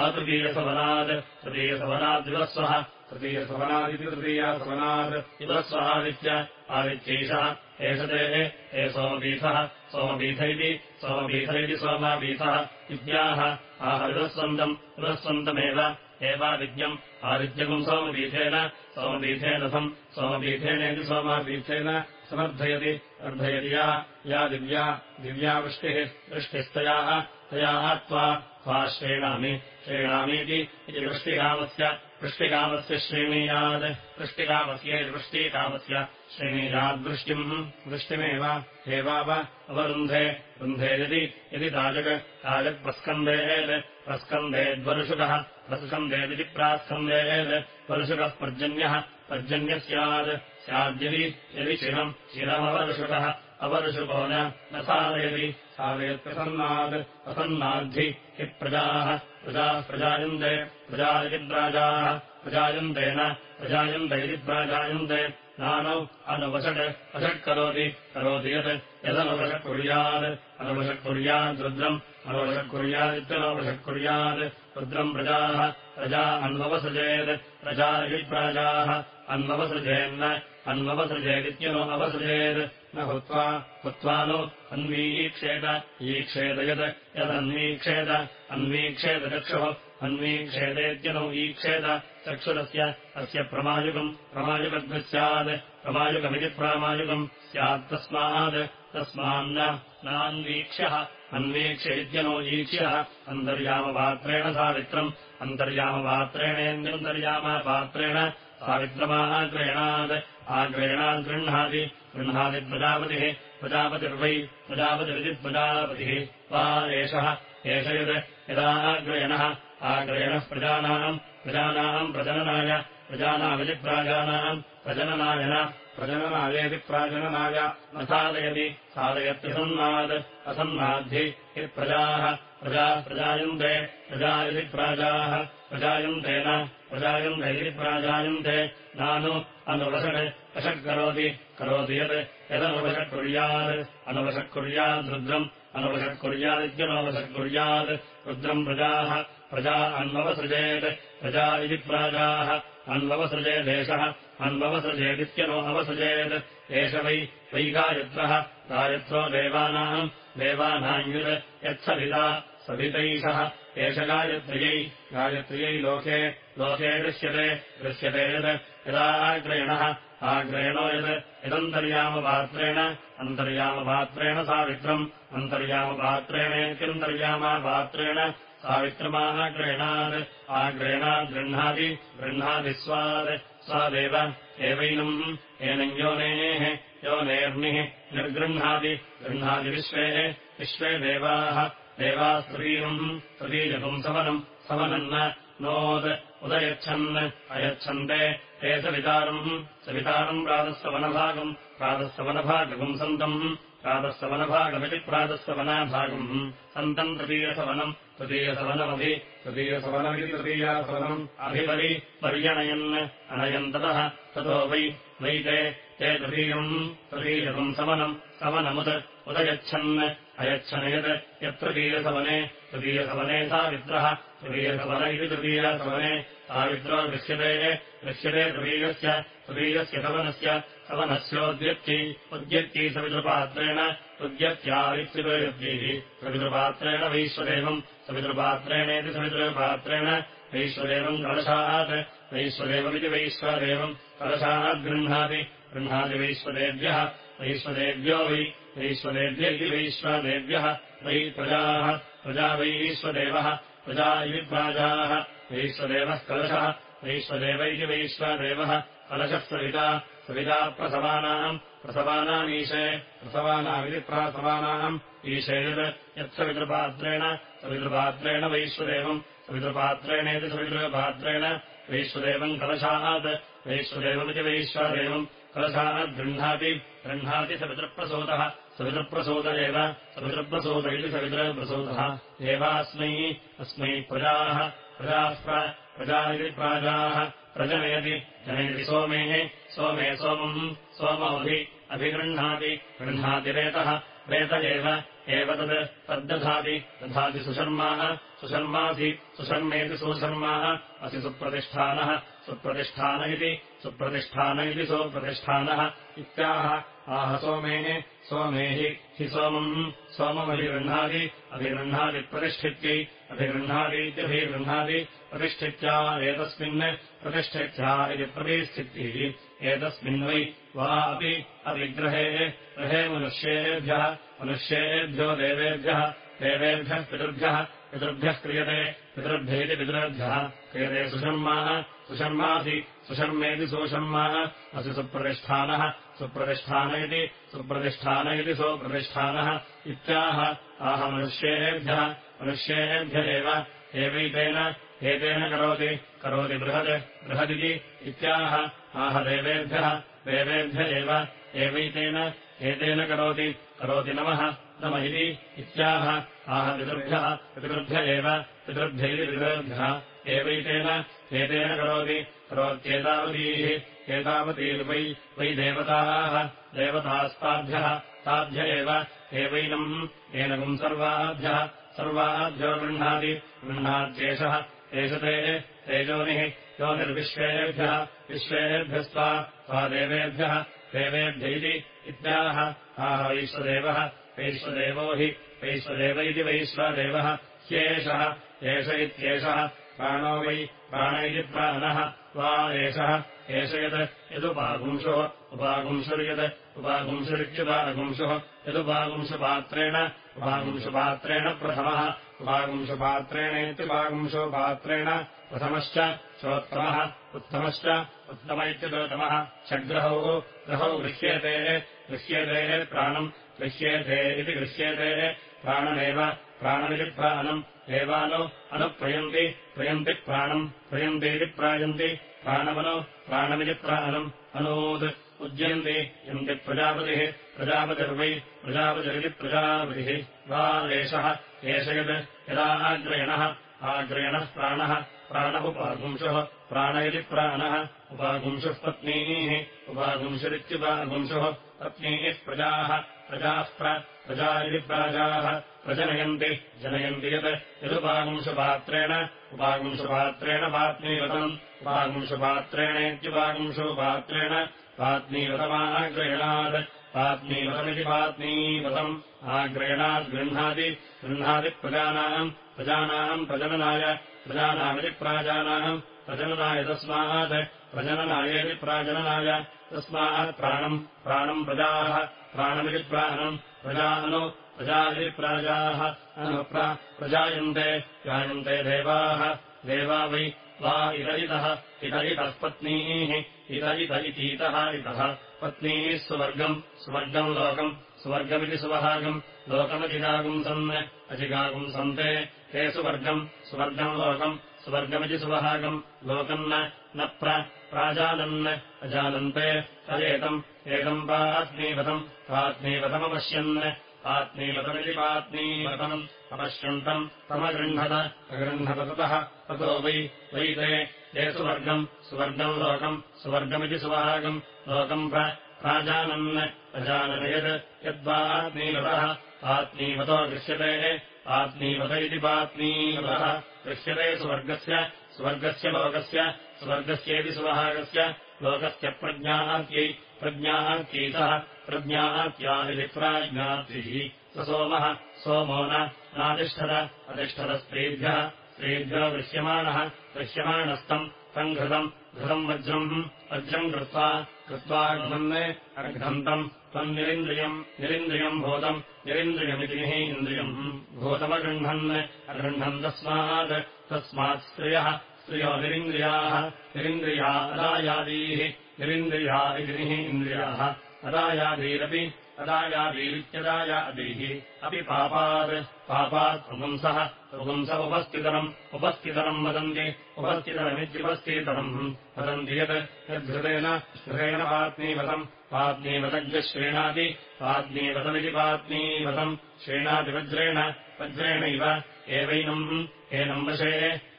आतृतीयसवनात् तृतीयसवनाद्विवस्वः तृतीयसवनादिति तृतीयासवनात् विवस्वः आदित्य आदित्यैषः एष ते हे सोमपीठः सोमपीठ इति सोमपीठ इति सोमापीठः विद्याः आह विवस्वन्तम् विवस्वन्तमेव एवादित्यम् आदित्यकम् सोमपीठेन सोमपीठेन सम् सोमपीठेनेति सोमापीठेन समर्थयति अर्धयति या या दिव्या दिव्या वृष्टिः वृष्टिस्तयाः तयाः त्वा त्वा श्रेणामि श्रेणामीति इति वृष्टिकामस्य वृष्टिकामस्य श्रेणीयात् वृष्टिकामस्य वृष्टिकामस्य श्रेणीयाद्वृष्टिम् वृष्टिमेव हेवाव अवरुन्धे रुन्धे यदि यदि ताजक् ताजक्प्रस्कन्देत् प्रस्कन्देद्वरुषुकः प्रस्कन्देदिति प्रास्कन्देत् वरुषुकः पर्जन्यः पर्जन्यः स्यात् स्याद्यदि यदि शिरम् शिरमवरुषुकः अवरुषुको न साधयति। साधयत्प्रसन्नात् प्रसन्नाद्धि हि प्रजाः। प्रजाः प्रजायन्ते प्रजायिद्राजाः प्रजायन्तेन प्रजायन्त इति प्राजायन्ते। नानौ अनुवषट् वषट् करोति। करोति यत् अनुवषट् कुर्यात् रुद्रम् अनुवषट् कुर्यादित्यनवषट् कुर्यात्। रुद्रम् प्रजाः प्रजा अन्ववसृजेत्। प्रजा इति प्राजाः। अन्ववसृजेन्न अन्ववसृजेदित्यनो अवसृजेत् न हुत्वा हुत्वा नु अन्वीक्षेत ईक्षेत यत् यदन्वीक्षेत अन्वीक्षेत चक्षुः अन्वीक्षेतेत्यनौ ईक्षेत चक्षुरस्य अस्य प्रमायुगम् प्रमायुगद्भिः स्यात् प्रमायुगमिति प्रामायुगम् स्यात् तस्मात् तस्मान्न नान्वीक्ष्यः अन्वीक्ष्य इत्यनो ईक्ष्यः अन्तर्यामपात्रेण सावित्रम् अन्तर्यामपात्रेणेन्द्यन्तर्यामपात्रेण सावित्रमाग्रेणात् आग्रेणात् गृह्णाति। प्रजापतिः। प्रजापतिर्वै प्रजापतिरिति प्रजापतिः वा एषः। एष यत् यदाग्रयणः आग्रयणः। प्रजानाम्। प्रजानाम् प्रजननाय। प्रजानामिति प्राजानाम्। प्रजननाय न प्रजननायेति प्राजननाय। न साधयति। साधयत्यसन्नात् असन्नाद्धि हि प्रजाः प्रजाः प्रजायन्ते प्रजा इति प्राजाः प्रजायन्त इति प्राजायन्ते। नानु अनुवषट् वषट्करोति करोति यत् यदनुवषट्कुर्यात् अनुवषट्कुर्याद्रुद्रम् अनुवषट्कुर्यादित्यनवषट्कुर्यात् रुद्रम् प्रजाः प्रजा अन्ववसृजेत् प्रजा इति प्राजाः अन्ववसृजेदेशः अन्ववसृजेदित्यनो अवसृजेत्। एष वै वै गायत्रः गायत्रो देवानाम् देवानाम् युत् यत्सविता सवितैषः। एष गायत्र्यै गायत्र्यै लोके लोके दृश्यते दृश्यते यत् यदाग्रयणः आग्रयणो। यत् यदन्तर्यामपात्रेण अन्तर्यामपात्रेण सावित्रम्। अन्तर्यामपात्रेणेत्यन्तर्यामापात्रेण सावित्रमाग्रयणात् आग्रयणात्। गृह्णाति गृह्णाति स्वात्। स्वादेव एवैनम् एनम् योनेः योनेर्निः निर्गृह्णाति गृह्णाति विश्वे विश्वे देवाः देवास्त्रीयम् त्रीजगुम् सवनम् सवनम् नोद् उदयच्छन् अयच्छन्ते ते सवितारम् सवितारम् प्रातःसवनभागम् प्रातःसवनभागम् सन्तम् प्रातःसवनभागमिति प्रातःसवनाभागम्। सन्तम् तृतीयसवनम् तृतीयसवनमभि तृतीयसवनमिति तृतीयासवनम् अभिपरि पर्यणयन् अनयन्ततः ततो वै वै ते ते तृतीयम् तृतीयकम् सवनम् सवनमुत् उदयच्छन् अयच्छन् यत् यत्तृतीयसवने तृतीयसवने सावित्रः तृतीयसवन इति तृतीयसवने सावित्रो दृश्यते दृश्यते तृतीयस्य तृतीयस्य सवनस्य सवनस्योद्यत्यै उद्यत्यै सवितृपात्रेण उद्यत्यादित्युपयद्यैः सवितृपात्रेण वैश्वदेवम् सवितृपात्रेणेति सवितृपात्रेण वैश्वदेवम् कलशात् वैश्वदेवमिति वैश्वदेवम् कलशाद्गृह्णाति गृह्णाति वैश्वदेव्यः वैश्वदेव्यो वै वैश्वदेव्य वैश्वदेव्यः वै प्रजाः प्रजा वैश्वदेवः प्रजा इति प्राजाः वैश्वदेवः कलशः वैश्वदेव इति वैश्वदेवः कलशः सविता सविता प्रसवानाम् प्रसवानामीशे प्रसवानामिति प्रसवानाम् ईशे यत् यत्सवितृपात्रेण सवितृपात्रेण वैश्वदेवम् सवितृपात्रेणेति सवितृपात्रेण वैश्वदेवम् कलशात् वैश्वदेवमिति वैश्वदेवम् कलशात् गृह्णाति गृह्णाति सवितृप्रसूतः सवितृप्रसूत एव सवितृप्रसूत इति सवितृप्रसूतः एवास्मै अस्मै प्रजाः प्रजाः प्रजा इति प्राजाः प्रजनयति जनयति सोमेः सोमे सोमम् सोमोऽभि अभिगृह्णाति गृह्णाति रेतः रेत एव तत् तद्दधाति दधाति सुशर्माः सुशर्मासि सुशर्मेति सुशर्माः असि सुप्रतिष्ठानः सुप्रतिष्ठान इति सुप्रतिष्ठान इति सुप्रतिष्ठानः इत्याह आह सोमेः सोमेः हि सोमम् सोममभिगृह्णाति अभिगृह्णाति प्रतिष्ठित्यै अभिगृह्णातीत्यभिगृह्णाति प्रतिष्ठित्या एतस्मिन् प्रतिष्ठित्या इति प्रतिस्थितिः एतस्मिन् वै वा अपि अविग्रहे ग्रहे मनुष्येभ्यः मनुष्येभ्यो देवेभ्यः देवेभ्यः पितृभ्यः पितृभ्यः क्रियते पितृभ्येति पितृभ्यः क्रियते सुशर्माः सुशर्मासि सुशर्मेति सुशर्माः असि सुप्रतिष्ठानः सुप्रतिष्ठान इति सुप्रतिष्ठान इति सुप्रतिष्ठानः इत्याह। आह मनुष्येभ्यः मनुष्येभ्य एव। एवैतेन एतेन करोति करोति बृहत् बृहदिति इत्याह। आह देवेभ्यः देवेभ्य एव। एवैतेन एतेन करोति करोति नमः नम इति इत्याह। आह पितृभ्यः पितृभ्य एव पितृभ्यैति पितृभ्यः। एवैतेन एतेन करोति करोत्येतावतीः एतावतीर्वै वै देवताः। देवतास्ताभ्यः ताभ्य एव एवैनम्। एनकम् सर्वाभ्यः। सर्वाभ्यो गृह्णाति। गृह्णात्येषः। एष ते तेजोनिः योनिर्विश्वेभ्यः विश्वेभ्यस्त्वा सा देवेभ्यः देवेभ्य। इति इत्याह। आह वैश्वदेवः वैश्वदेवो हि। वैश्वदेव इति वैश्वदेवः। ह्येषः। एष इत्येषः। प्राणो वै प्राण इति प्राणः वा एषः एष यत् यदुपागुंशुः उपागुंशुर्यत् उपागुंशुरित्युपागुंशुः यदुपागुंशुपात्रेण उपागुंशुपात्रेण प्रथमः उपागुंशुपात्रेणेत्युपागुंशुपात्रेण प्रथमश्च चोत्तमः उत्तमश्च उत्तम इत्युत्तमः षड्ग्रहौ ग्रहौ गृह्येते गृह्यते प्राणम् गृह्येते इति गृह्येते प्राणमेव प्राणमिति प्राणम् एवानु अनुप्रयन्ति प्रयन्ति प्राणम् प्रयन्तीति प्रायन्ति प्राणमनु प्राणमिति प्राणम् अनूद् उद्यन्ति यन्ति प्रजापतिः प्रजापतिर्वै प्रजापतिरिति प्रजापतिः। वा एषः एष यत् यदा आग्रयणः आग्रयणः प्राणः प्राण उपागुंशुः प्राण उपागुंशुः पत्नीः उपागुंशुरित्युपागुंशुः पत्नीः प्रजाः प्रजाः प्रजा इति प्राजाः प्रजनयन्ति जनयन्ति यत् यदुपागुंशुपात्रेण उपागुंशुपात्रेण पात्नीवतम् उपागुंशुपात्रेणेत्युपागुंशुपात्रेण पात्नीवतमाग्रयणात् पात्नीवतमिति पात्नीवतम् आग्रयणाद्गृह्णाति गृह्णाति प्रजानाम् प्रजानाम् प्रजननाय प्रजानामिति प्राजानाम् प्रजननाय तस्मात् प्रजननायेति प्राजननाय तस्मात् प्राणम् प्राणम् प्रजाः प्राणमिति प्राणम् प्रजानु प्रजादिप्राजाः प्रजायन्ते जायन्ते देवाः। देवा वै वा इदयितः इदयितः पत्नीः इदयित इतीतः इतः पत्नीः सुवर्गम् सुवर्गम् लोकम्। सुवर्गमिति सुवहागम् लोकमधिगागुंसन् अधिगागुंसन्ते ते सुवर्गम् सुवर्गम् लोकम् सुवर्गमिति सुवहागम्। लोकम् न प्राजानन् अजानन्ते। तदेतम् एकम् पात्नीवतम् पात्नीवतमपश्यन् आत्मीवतमिति पात्नीवतम् अपश्यन्तम् तमगृह्णत अगृह्णत ततः ततो वै वै ते ये सुवर्गम् सुवर्गम् लोकम् सुवर्गमिति सुवागम् लोकम् प्राजानन् अजानन यत् यद्वात्मीवतः आत्मीवतो दृश्यते आत्मीवत इति पात्नीवतः दृश्यते सुवर्गस्य स्वर्गस्य लोकस्य स्वर्गस्येति सुवहागस्य लोकस्य प्रज्ञात्यै प्रज्ञात्यैतः प्रज्ञात्या इति प्राज्ञातिः स सोमः सोमो नातिष्ठत अतिष्ठत स्त्रीभ्यः स्त्रीभ्यो दृश्यमाणः दृश्यमाणस्तम् तम् घृतम् घृतम् वज्रम् वज्रम् कृत्वा कृत्वा घृतम् अर्घन्तम् त्वम् निरिन्द्रियम् निरिन्द्रियम् भूतम् निरिन्द्रियमिति इन्द्रियम्। भूतमगृह्णन् अगृह्णन् तस्मात् स्त्रियः स्त्रियो निरिन्द्रियाः निरिन्द्रिया अदायादीः निरिन्द्रिया इति इन्द्रियाः अदायादीरपि अदायादीरित्यदायादीः अपि पापात् पापात् पुगुंसः पुगुंस उपस्थितरम् उपस्थितरम् वदन्ति उपस्थितरमित्युपस्थितरम्। वदन्ति यत् यद्धृतेन हृतेन पात्नीवतम् पात्नीवतज्ञः श्रीणाति पात्नीवतमिति पात्नीवतम् श्रीणाति वज्रेण वज्रेणैव। एवैनम् एनम् वशे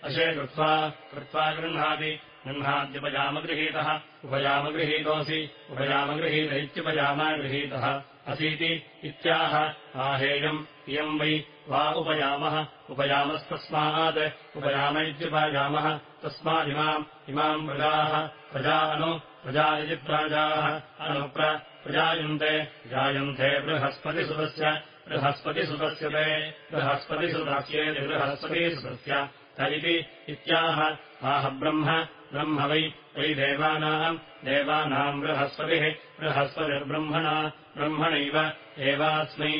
वशे कृत्वा कृत्वा गृह्णाति गृह्णाद्युपजामगृहीतः उपयामगृहीतोऽसि उपयामगृहीत इत्युपयामागृहीतः असीति इत्याह। आहेयम् इयम् वै वा उपयामः उपयामस्तस्मात् उपयाम इत्युपयामः तस्मादिमाम् इमाम् प्रजाः। प्रजा अनु। प्रजा इति प्राजाः। अनुप्र प्रजायन्ते। जायन्ते बृहस्पतिसुतस्य। बृहस्पतिसुतस्य ते। बृहस्पतिसुतस्येति बृहस्पतिसुतस्य। त इति इत्याह। आह ब्रह्म ब्रह्म वै वै देवानाम् देवानाम् बृहस्पतिः बृहस्पतिर्ब्रह्मणा ब्रह्मणैव एवास्मै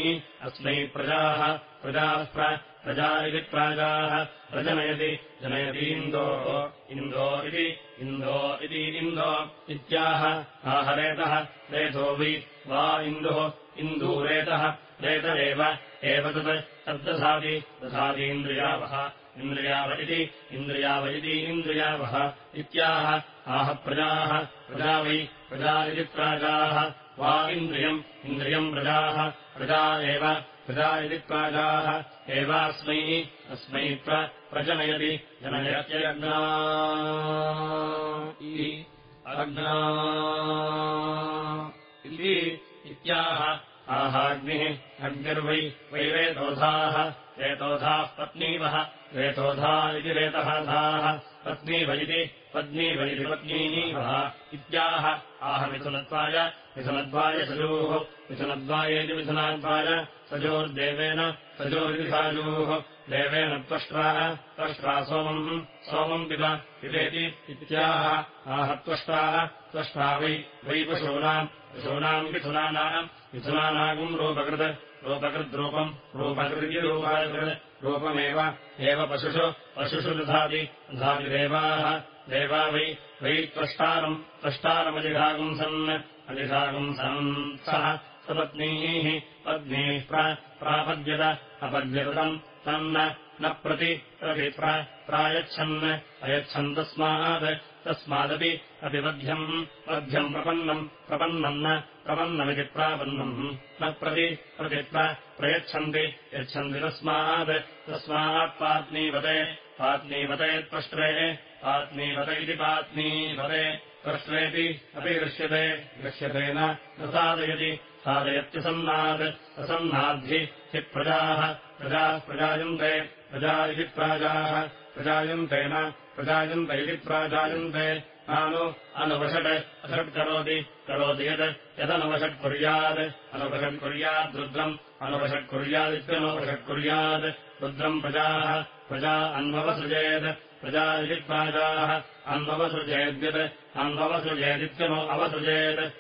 अस्मै प्रजाः प्रजाः प्रजा इति प्राजाः प्रजनयति जनयतीन्दो इन्दो इति इन्दो इति इन्दो इत्याह आहरेतः रेतो वै वा इन्दुः इन्दूरेतः रेत एव तत् तद्दधाति दधातीन्द्रियावः इन्द्रियाव इति इन्द्रियाव इति इन्द्रियावः इत्याह आह प्रजाः प्रजा वै प्रजा इति प्राजाः वा इन्द्रियम् इन्द्रियम् प्रजाः प्रजा एव प्रजा इति प्राजाः एवास्मै अस्मै प्रजनयति जनयत्यग्ना इति इत्याह आहाग्निः अग्निर्वै वै रेतोधाः रेतोधाः पत्नीवः रेतोधा इति रेतहाधाः पत्नीव इति पत्नीव इति पत्नीवः इत्याह। आह मिथुनत्वाय मिथुनद्वाय सजोः मिथुनद्वायेति मिथुनाद्वाय सजोर्देवेन सजोरिति साजोः देवेन त्वष्ट्राः त्वष्ट्रा सोमम् सोमम् पिब पिबेति इत्याह। आह त्वष्ट्राः त्वष्ट्रा वै वै पशूनाम् पशूनाम् मिथुनानाम् मिथुनानागुम् रूपकृत् रूपकृद्रूपम् रूपकृतिरूपाकृत् रूपमेव एव पशुषु पशुषु दधाति दधाति देवाः। देवा वै वै त्वष्टारम् त्वष्टारमधिघागुम् सन् अधिघागुम् सन् सः सपत्नीः पत्नीः प्रापद्यत अपद्यतम् तन्न न प्रति प्रति प्रायच्छन् अयच्छन् तस्मात् तस्मादपि अपि वध्यम् वध्यम् प्रपन्नम् प्रपन्नम् न प्रपन्नमिति प्रापन्नम्। न प्रति प्रति प्रयच्छन्ति यच्छन्ति तस्मात् तस्मात् पात्नीवते पात्नीवते इति पात्नीवते त्वष्ट्रेति अपि दृश्यते दृश्यते न साधयति साधयत्यसन्नात् असन्नाद्धि हि प्रजाः प्रजाः प्रजायन्ते प्रजा इति प्राजाः प्रजायन्तेन प्रजायन्त इति प्राजायन्ते। नानु अनुवषट् अषट् करोति। यत् यदनुवषट् कुर्यात्। अनुवषट् कुर्यात् रुद्रम्। अनुवषट् कुर्यादित्यनुवषट् कुर्यात्। रुद्रम् प्रजाः। प्रजा अन्ववसृजेत्। प्रजा इति प्राजाः। अन्ववसृजेद्यत्। अन्ववसृजेदित्यनु अवसृजेत्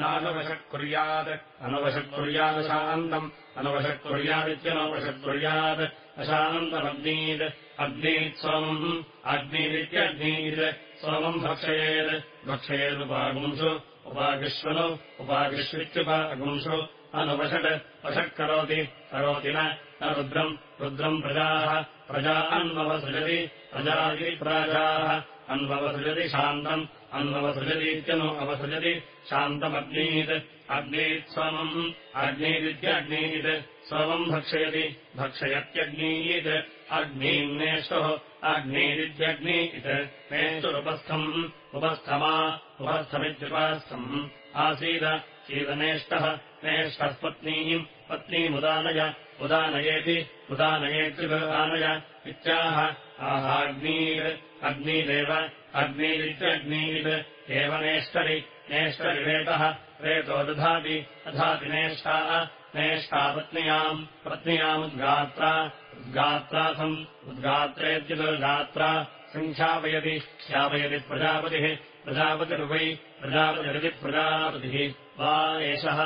नानुवषट्कुर्यात् अनुवषट्कुर्यादशान्तम् अनुवषट्कुर्यादित्यनवषट्कुर्यात् अशान्तमग्नीत्। अग्नीत् सोमम्। अग्नीदित्यग्नीत् सोमम् भक्षयेत्। भक्षयेदुपागुंसु उपागिष्वनु उपागिष्वित्युपागुंसु अनुवषट् वषट्करोति करोति। न। रुद्रम्। रुद्रम् प्रजाः। प्रजा अन्ववसृजति प्रजा इति प्राजाः अन्ववसृजति शान्तम् अन्ववसृजतीत्यनु अवसृजति शान्तमग्नीत् अग्नीत् सोमम् अग्नीदित्यग्नीत् सोमम् भक्षयति भक्षयत्यग्नीयत् अग्नीन्नेष्टुः अग्नीदित्यग्नीत् नेष्टुरुपस्थम् उपस्थमा उपस्थमित्युपास्थम् आसीद शीतनेष्टः नेष्टः पत्नीम् पत्नीमुदानय उदानयेति उदानयेत्युदानय इत्याह आहाग्नीर् अग्नीदेव अग्नीरित्यग्नीत् एव नेष्टरि नेष्टरि रेतः दधाति दधाति नेष्टा नेष्टा पत्न्याम् पत्न्यामुद्गात्रा उद्गात्रासम् उद्गात्रेत्युदगात्रा सङ्ख्यापयति ख्यापयति प्रजापतिः प्रजापतिरुपै प्रजापतिरिति प्रजापतिः। वा एषः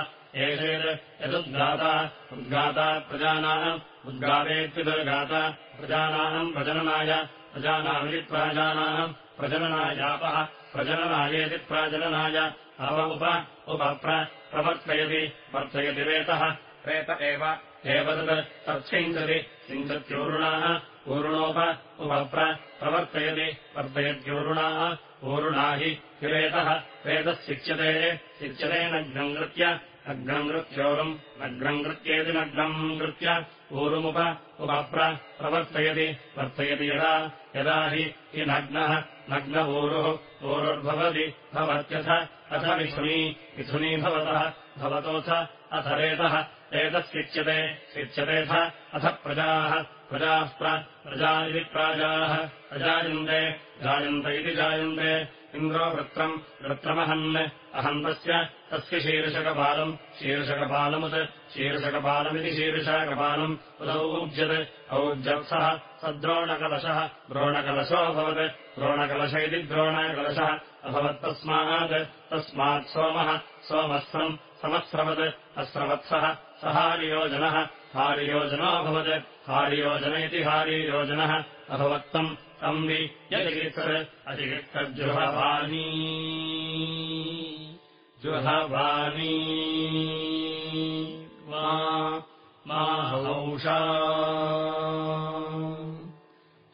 एषेत् यदुद्गाता उद्गाता प्रजानाम् उद्गातेत्युदगाता प्रजानाम् प्रजननाय प्रजानामिति प्राजानाम् प्रजननायापः प्रजननायेति प्राजननाय। अव उप उपप्र प्रवर्तयति वर्तयति रेतः। रेत एव। तत् तत्सिञ्चति सिञ्चत्यूरुणाः ऊरुणोप उपप्र प्रवर्तयति वर्तयत्यूरुणाः ऊरुणा हि हिरेतः रेतः शिक्ष्यते शिक्ष्यते नग्नम् कृत्य नग्नम् कृत्योरुम् नग्नम् कृत्येति नग्नम् कृत्य ऊरुमुप उपप्र प्रवर्तयति वर्तयति यदा यदा हि हि नग्नः नग्न ऊरुः ऊरुर्भवति भवत्यथ अथ मिथुनी मिथुनी भवतः भवतोऽथ अथ रेतः रेतः शिच्यते शिच्यतेऽथ अथ प्रजाः प्रजाः प्रजा इति प्राजाः प्रजायन्ते जायन्त इति जायन्ते इन्द्रो वृत्रम् वृत्रमहन् अहन्तस्य तस्य शीर्षकपालम् शीर्षकपालमुत् शीर्षकपालमिति शीर्षकपालम् उदौज्यत् औज्यत्सः सद्रोणकलशः द्रोणकलशोऽभवत् द्रोणकलश इति द्रोणकलशः अभवत्तस्मात् तस्मात् सोमः सोमस्रम् समस्रवत् अस्रवत्सः स हारियोजनः हारियोजनोऽभवत् हारियोजन इति हारियोजनः अभवत्तम्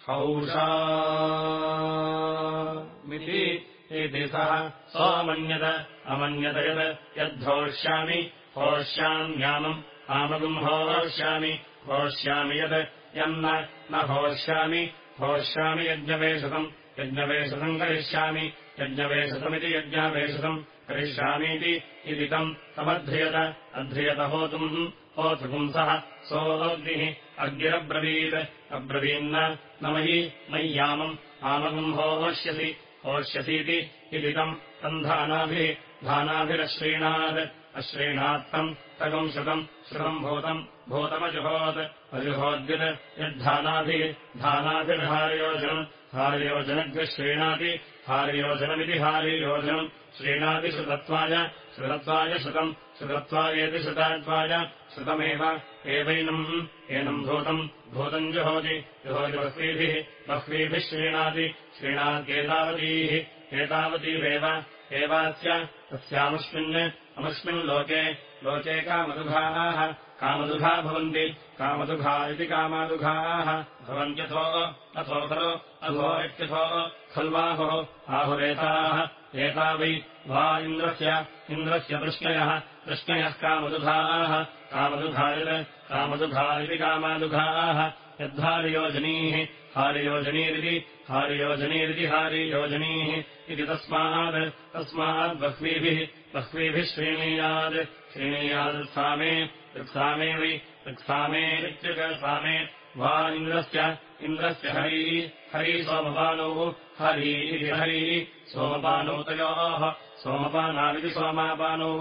हौषा। मिति इति सः सोऽमन्यत अमन्यत यत् यद्धोष्यामि। होष्याम्यामम् आमगुम् होष्यामि। होष्यामि यत् यन्न न होष्यामि होष्यामि यज्ञवेशतम्। यज्ञवेशतम् करिष्यामि। यज्ञवेशतमिति यज्ञावेशतम्। करिष्यामीति इति तम् तमध्रियत। अध्रियत होतुम् होतुपुंसः सोऽग्निः अग्निरब्रवीत्। अब्रवीन्न न मयि मय्यामम्। आमगुम् होष्यसि। होष्यसीति इति तम् तम् धानाभिः। धानाभिरश्रीणात् अश्रीणात्तम् तगम् श्रुतम् श्रुतम् भूतम् भूतमजुहोत् अजुहोद्यत् यद्धानाभिः धानाभिर्हारयोजनम् हारयोजनग्श्रीणाति हारयोजनमिति हारियोजनम् श्रीणाति श्रुतत्वाय श्रुतम् श्रुतत्वायेति श्रुतात्वाय श्रुतमेव एवैनम् एनम् भूतम् भूतम् जुहोति जुहोति बह्वीभिः बह्वीभिः श्रीणाति श्रीणात्येतावतीः एतावतीरेव एवास्य तस्यामस्मिन् अमस्मिन् लोके लोके कामदुघाः कामदुघा भवन्ति कामदुघा इति कामादुघाः। भवन्त्यथो अथो खलु अधो इत्यथो खल्वाहोः आहुरेताः। एता वै वा इन्द्रस्य इन्द्रस्य वृष्णयः वृष्णयः कामदुघाः। कामदुघायत् कामदुघा इति कामादुघाः। यद्धारियोजनीः हारियोजनीरिति हारियोजनीरिति हारियोजनीः इति तस्मात् तस्माद्बह्वीभिः बह्वीभिः श्रीणीयात् श्रीणीयादृत्सामे ऋक्सामे वै ऋक्सामेत्युक्सामे वा इन्द्रस्य इन्द्रस्य हरी हरी सोमपानौ हरी हरी सोमपानौ तयोः सोमपानादिति सोमापानौ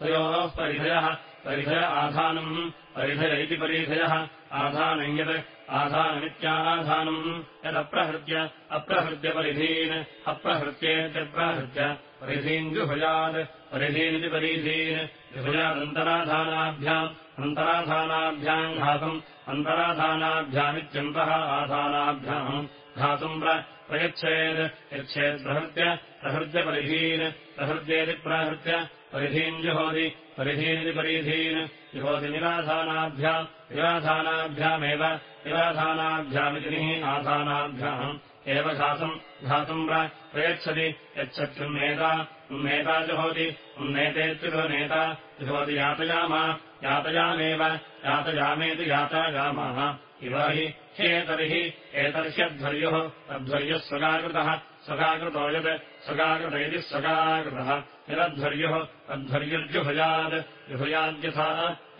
तयोः परिधयः परिधय आधानम् परिधय इति परिधयः आधानम् यत् आधानमित्याधानम् यदप्रहृत्य अप्रहृत्य परिधीन् अप्रहृत्येत्यप्रहृत्य परिधीन् जुभुजात् परिधीनिति परिधीन् विभुजादन्तराधानाभ्याम् अन्तराधानाभ्याम् घातम् अन्तराधानाभ्यामित्यन्तः आधानाभ्याम् घातुम् प्रयच्छेत् यच्छेत् प्रहृत्य परिधीन् प्रहृत्येति प्राहृत्य परिधीनिति परिधीन् जुहोति निराधानाभ्याम् निराधानाभ्यामेव निराधानाभ्यामिति आधानाभ्याम् एव घातम् घातुम् प्रयच्छति यच्छत्युन्नेता उन्नेता जुहोति उन्नेतेत्युतो नेता जुहोति यातयामा यातयामेव यातयामेति यातायामाः। इव हि ह्येतर्हि एतर्ह्यध्वर्युः तध्वर्युः स्वगाकृतः स्वगाकृतो यत् स्वगाकृत इति स्वगाकृतः यदध्वर्युः तध्वर्युर्जुभुजात् जुभुजाद्यथा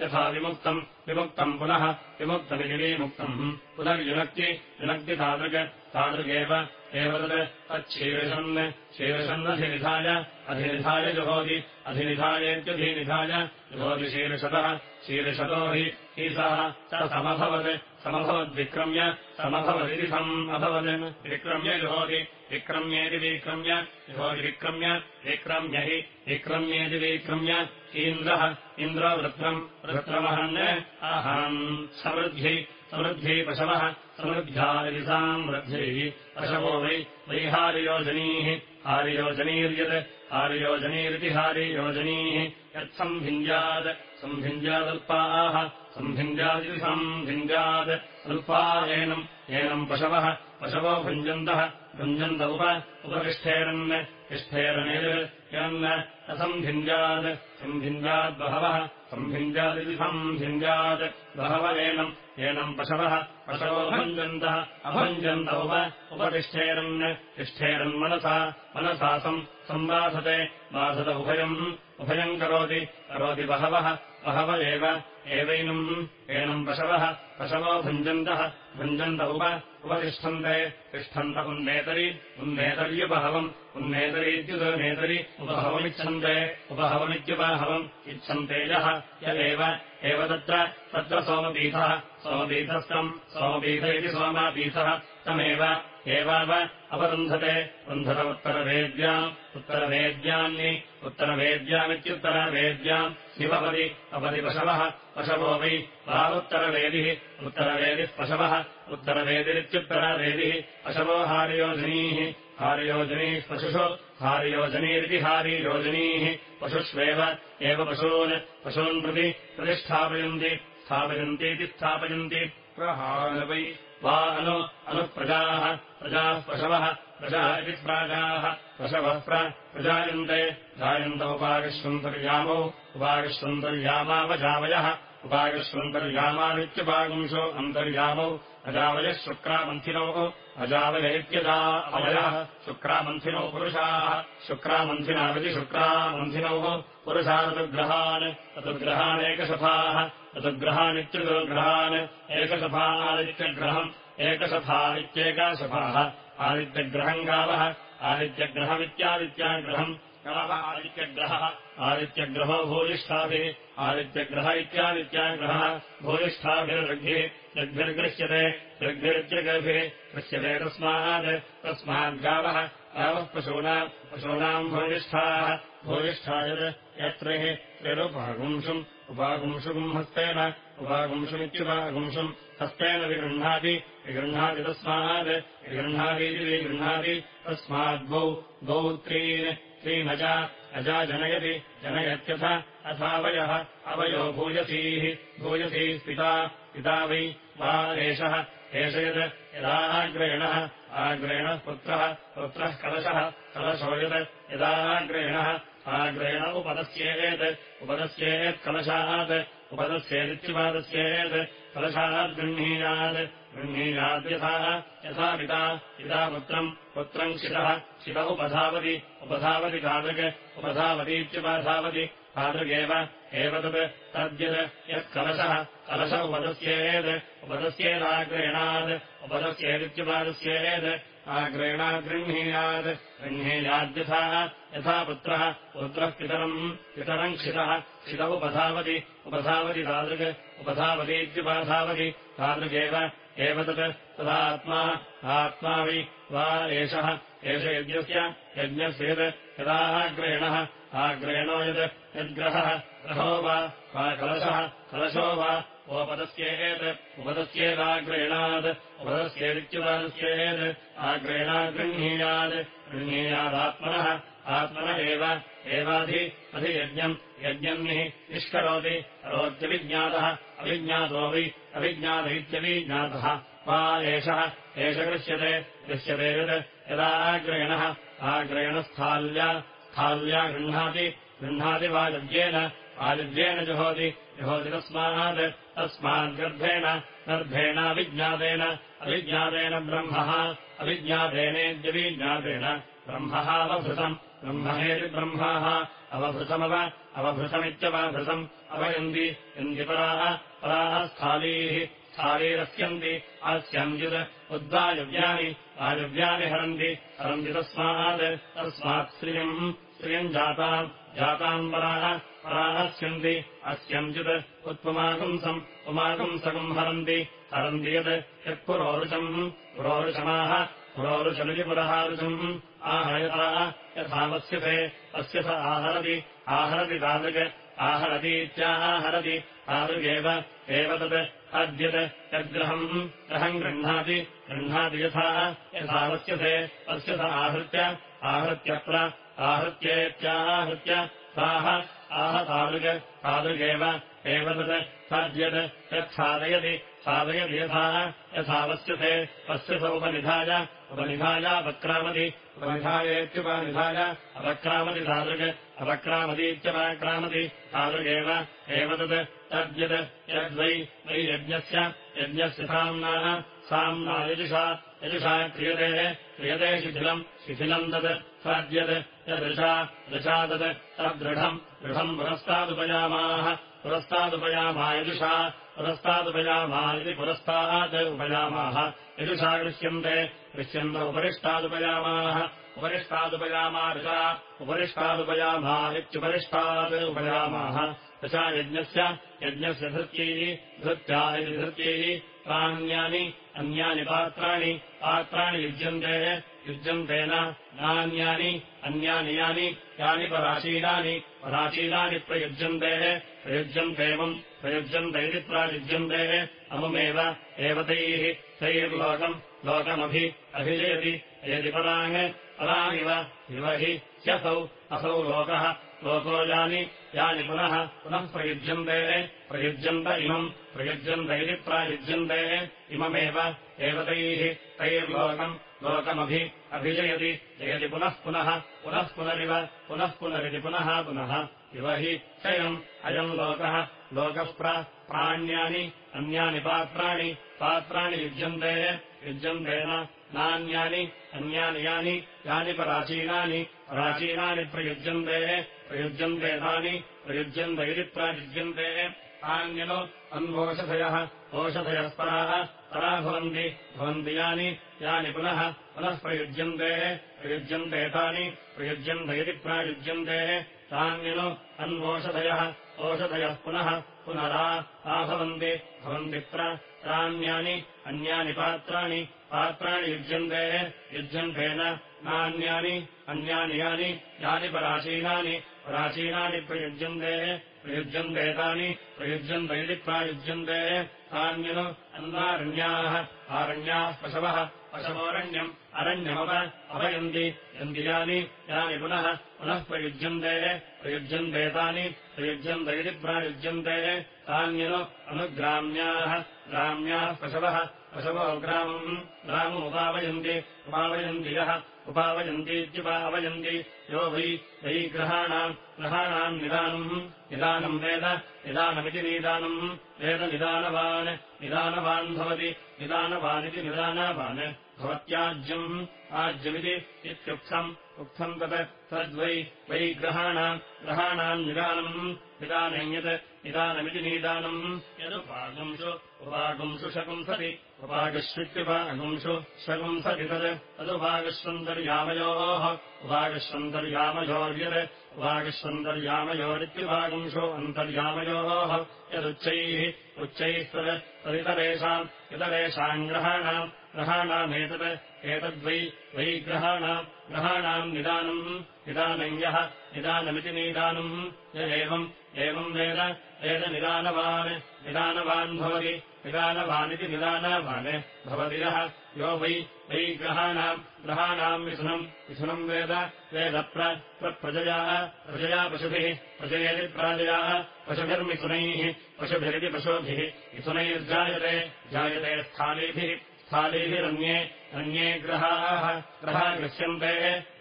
यथा विमुक्तम्। विमुक्तम् पुनः विमुक्तमिति विमुक्तम् पुनर्युनक्ति युनक्ति तादृक् तादृगेव। एव तत् तच्छीर्षन् शीर्षन्नधिनिधाय अधिनिधाय जुहोति। अधिनिधायेत्यधिनिधाय जुहोति शीर्षतः शीर्षतो हि हि सः स समभवत् समभवद्विक्रम्य समभवदिति सम् अभवत् विक्रम्य जुहोति विक्रम्येति विक्रम्य जुहोति विक्रम्य विक्रम्य हि विक्रम्येति विक्रम्य। इन्द्रः इन्द्रो वृत्रम् वृत्रमहन् अहम्। समृद्ध्यै समृद्ध्यै पशवः समृद्ध्यादिति सामृद्ध्यैः पशवो वै वैहारियोजनीः हारियोजनीर्यत् हारियोजनीरिति हारियोजनीः। यत्सम्भिञ्जात् सम्भिञ्जादल्पाः सम्भिञ्जादिति सम्भिञ्जात् अल्पायेनम् एनम् पशवः पशवो भुञ्जन्तः भुञ्जन्त उप उपतिष्ठेरन् तिष्ठेरनेर् यन्न असम्भिञ्जात् सम्भिञ्जाद्बहवः सम्भिञ्जादिति सम्भिञ्जात् बहव एनम् एनम् पशवः पशवो भञ्जन्तः अभञ्जन्त उप उपतिष्ठेरन् तिष्ठेरन्मनसा मनसा सम् सम्बाधते बाधत उभयम् उभयम् करोति करोति बहवः बहव एव एवैनम् एनम् पशवः पशवो भुञ्जन्तः भुञ्जन्त उप उपतिष्ठन्ते तिष्ठन्त उन्नेतरि उन्नेतर्युपहवम् उन्नेतरीत्युदनेतरि उपहवमिच्छन्ते उपहवमित्युपहवम् इच्छन्ते यः यदेव एव तत्र तत्र सोमपीठः सोमपीठस्तम् सोमपीठ इति सोमापीठः तमेव एवाव अपरुन्धते। रुन्धत उत्तरवेद्याम् उत्तरवेद्यान्नि उत्तरवेद्यामित्युत्तरवेद्याम् अपति पशवः वै उत्तरवेदिः उत्तरवेदिः पशवः उत्तरवेदिरित्युत्तरवेदिः पशवो हारियोजनीः हारियोजनीः पशुषु हारियोजनीरिति हारियोजनीः पशुष्वेव एव पशून् पशून् प्रति प्रतिष्ठापयन्ति स्थापयन्तीति स्थापयन्ति प्रहारवै वा अनु अनुप्रजाः प्रजाः पशवः प्रजा इति प्राजाः पशवः प्रजायन्ते। जायन्त उपागश्वन्तर्यामौ उपागश्वन्तर्यामावजावयः उपागश्वन्तर्यामानित्युपागुंशो अन्तर्यामौ अजावयः शुक्रामन्थिनौ अजावयेत्यजा अवयः शुक्रामन्थिनौ पुरुषाः शुक्रामन्थिनाविति शुक्रामन्थिनौ पुरुषा ऋतुग्रहान् ऋतुग्रहानेकशफाः ऋतुग्रहानित्युग्रहान् एकशफादित्यग्रहम् एकशफा इत्येकाशफाः आदित्यग्रहम् गावः आदित्यग्रहमित्यादित्याग्रहम् गावः आदित्यग्रहः। आदित्यग्रहो भूयिष्ठाभिः आदित्यग्रह इत्यादित्याग्रहः भूयिष्ठाभिर्ग्भिः ऋग्भिर्गृह्यते ऋग्भिरित्यगर्भिः गृह्यते तस्मात्। तस्माद्गावः गावः। पशूनाम् पशूनाम् भूयिष्ठाः भूयिष्ठाय यत्र। हि त्रिरुपागुंशुम्। उपागुंशुम् हस्तेन। उपागुंशुमित्युपागुंशुम्। हस्तेन विगृह्णाति। विगृह्णाति तस्मात्। विगृह्णातीति विगृह्णाति। तस्माद्वौ द्वौ त्रीन् त्रीनजा अजा जनयति जनयत्यथ अथावयः अवयो भूयसीः भूयसीः पिता पिता वै वा एषः एष यत् यदाग्रेणः आग्रेणः पुत्रः पुत्रः कलशः कलशो यत् यदाग्रेणः आग्रेण उपदस्येत् उपदस्येत्कलशात् उपदस्येदित्युपादस्येत् गृह्णीयात् गृह्णीयाद्यथा यथा पिता पिता पुत्रम् पुत्रम् शिरः शिव उपधावति उपधावति तादृक् उपधावतीत्युपधावति तादृगेव एव तत् तद्यत् यत्कलशः कलश उपदस्येत् उपदस्येदाग्रेणात् उपदस्येदित्युपादस्येत् आग्रेणाद्गृह्णीयात् गृह्णीयाद्यथा यथा पुत्रः पुत्रः पितरम् पितरम् क्षितः क्षित उपधावति उपधावति तादृक् उपधावतीत्युपधावति तादृगेव एव तत् तदात्मा आत्मा वै वा एषः एष यज्ञस्य यज्ञस्येत् यदाग्रेणः आग्रेणो यत् यद्ग्रहः ग्रहो वा कलशः कलशो वा उपदस्येत् उपदस्येदाग्रेणात् उपदस्येदित्युपदस्येत् आग्रेणागृह्णीयात् गृह्णीयादात्मनः आत्मन एव एवाधि अधियज्ञम् यज्ञम् हि निष्करोति करोत्यभिज्ञातः अभिज्ञातो वै इत्यभिज्ञातः वा एषः एष गृह्यते गृह्यते यत् यदाग्रेणः आग्रेणस्थाल्या स्थाल्या गृह्णाति गृह्णाति वायव्येन आयुज्येन जुहोति जुहोति तस्मात् तस्माद्गर्भेण गर्भेणाभिज्ञातेन अभिज्ञातेन ब्रह्मः अभिज्ञातेनेत्यभिज्ञातेन ब्रह्मः अवभृतम्। ब्रह्महेति ब्रह्माः अवभृतमव अवभृतमित्यवभृतम्। अवयन्ति यन्ति पराः स्थालीः स्थालीरस्यन्ति अस्यञ्जित् उद्वायव्यानि वायव्यानि हरन्ति। हरन्ति तस्मात् तस्मात् श्रियम् श्रियम् जाताम् जाताम् पराः पराहस्यन्ति अस्यञ्जित् उत्पुमाकंसम् पुमाकंसकम् हरन्ति हरन्ति यत् यत्पुरोरुचम् पुरोरुचमाः पुरोरुचमिति पुरहारुचम् आहयता यथावस्यते अस्य स आहरति आहरति तादृक् आहरतीत्याहरति तादृगेव एव तत् अद्यत् यद्ग्रहम् ग्रहम् गृह्णाति गृह्णाति यथा यथावस्यते अस्य स आहृत्य आहृत्यत्र आहृत्येत्याहृत्य साः आह तादृक् तादृगेव एव तत् तद्यत् यत्साधयति साधयति यथा यथावस्यते अस्य स उपनिधाय उपनिधायापक्रामति उपनिधायेत्युपनिधाय अपक्रामति तादृक् अपक्रामतीत्यपक्रामति तादृगेव एव तत् तद्यत् यद्वै वै यज्ञस्य यज्ञस्य साम्नाः साम्ना यजुषा यजुषा क्रियते क्रियते शिथिलम् शिथिलम् तत् तद्यत् यदृशा दृशा तत् तद्दृढम् दृढम् पुरस्तादुपयामाः पुरस्तादुपयामा यजुषा पुरस्तादुपयामा इति पुरस्तात् उपयामाः। यजुषा गृह्यन्ते गृह्यन्त उपरिष्टादुपयामाः। उपरिष्टादुपयामा ऋषा उपरिष्टादुपयामा इत्युपरिष्टात् उपयामाः। ऋषा यज्ञस्य यज्ञस्य धृत्यैः धृत्या इति धृत्यैः प्राण्यानि अन्यानि पात्राणि पात्राणि युज्यन्ते युज्यन्तेन नान्यानि अन्यानि यानि यानि पराशीलानि पराशीलानि प्रयुज्यन्ते प्रयुज्यन्तेवम् प्रयुज्यन्ते इति प्रायुज्यन्ते अमुमेव एव तैः तैर्लोकम् लोकमभि अभिजयति यदि पराङ् परामिव इव हि ह्यसौ असौ लोकः लोको यानि यानि पुनः पुनः प्रयुज्यन्ते प्रयुज्यन्त इमम् प्रयुज्यन्त इति प्रायुज्यन्ते इममेव एव तैः तैर्लोकम् लोकमभि अभिजयति जयति पुनः पुनः पुनः पुनरिव पुनः पुनरिति पुनः पुनः। इव हि क्षयम् अयम् लोकः लोकः प्राण्यानि अन्यानि पात्राणि पात्राणि युज्यन्ते युज्यन्तेन नान्यानि अन्यानि यानि यानि पराचीनानि प्राचीनानि प्रयुज्यन्ते प्रयुज्यन्ते तानि प्रयुज्यन्त इति प्रायुज्यन्ते। तान्यनु अन्वोषधयः ओषधयः पराः परा भवन्ति भवन्ति यानि यानि पुनः पुनः प्रयुज्यन्ते प्रयुज्यन्ते तानि प्रयुज्यन्त इति प्रायुज्यन्ते तान्यनु अन्वोषधयः ओषधयः पुनः पुनरा आभवन्ति भवन्ति प्राण्यानि अन्यानि पात्राणि पात्राणि युज्यन्ते युज्यन्तेन नान्यानि अन्यानि यानि यानि पराचीनानि प्राचीनानि प्रयुज्यन्ते प्रयुज्यन्ते तानि प्रयुज्यन्त इति प्रायुज्यन्ते तान्यनु अन्वारण्याः आरण्याः पशवः पशवोरण्यम् अरण्यमप अपयन्ति यन्ति यानि पुनः पुनः प्रयुज्यन्ते प्रयुज्यन्ते तानि प्रयुज्यन्त इति प्रायुज्यन्ते तान्यनु अनुग्राम्याः ग्राम्याः पशवः पशवो ग्रामम् ग्राममुपावयन्ति उपावयन्ति यः उपावयन्तीत्युपावयन्ति यो वै वै ग्रहाणाम् ग्रहाणाम् निदानम्। निदानम् वेद निदानमिति निदानम्। वेदनिदानवान् निदानवान् भवति। निदानवानिति निदानवान् भवत्याज्यम्। आज्यमिति इत्युक्तम्। उक्तम् तत् तद्वै वै ग्रहाणाम् ग्रहाणाम् निदानम् निदानम् यत् निदानमिति निदानम्। यदुपागुंसु उपागुंसु शकुंसति उपागश्वित्युपागुंसु शकुंसति तत्। तदुपागस्वन्तर्यामयोः उपागस्वन्तर्यामयोर्यत् उपागस्वन्तर्यामयोरित्युपागुंसो अन्तर्यामयोः। यदुच्चैः उच्चैः तत् तदितरेषाम् इतरेषाम् ग्रहाणाम् ग्रहाणामेतत् एतद्वै वै ग्रहाणाम् ग्रहाणाम् निदानम्। यः निदानमिति निदानम्। य एवम् एवम् वेद वेदनिदानवान् निदानवान् भवति निदानवानिति निदानवान् भवति यः। यो वै वै ग्रहाणाम् ग्रहाणाम् मिथुनम् मिथुनम् वेद वेदप्रजया प्रजया पशुभिः प्रजयेति प्राजयाः पशुभिर्मिथुनैः पशुभिरिति पशुभिः मिथुनैर्जायते जायते स्थालीभिः स्थालीभिरन्ये अन्ये ग्रहाः। ग्रहा गृह्यन्ते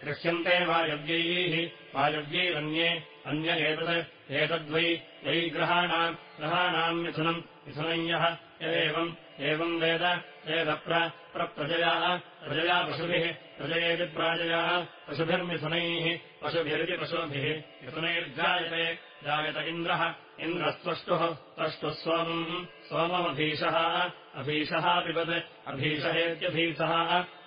गृह्यन्ते वायव्यैः वायव्यैरन्ये अन्य एतत् एतद्वै वै ग्रहाणाम् मिथुनम् मिथुनम् यः यदेवम् एवम् वेद वेदप्रप्रजया प्रजया पशुभिः प्रजयेति प्राजया पशुभिर्मिथुनैः पशुभिरिति पशुभिः मिथुनैर्जायते जायत इन्द्रः इन्द्रस्त्वष्टुः त्वष्टुः सोमम् सोममभीषः अभीषः पिबत् अभीषहेत्यभीषः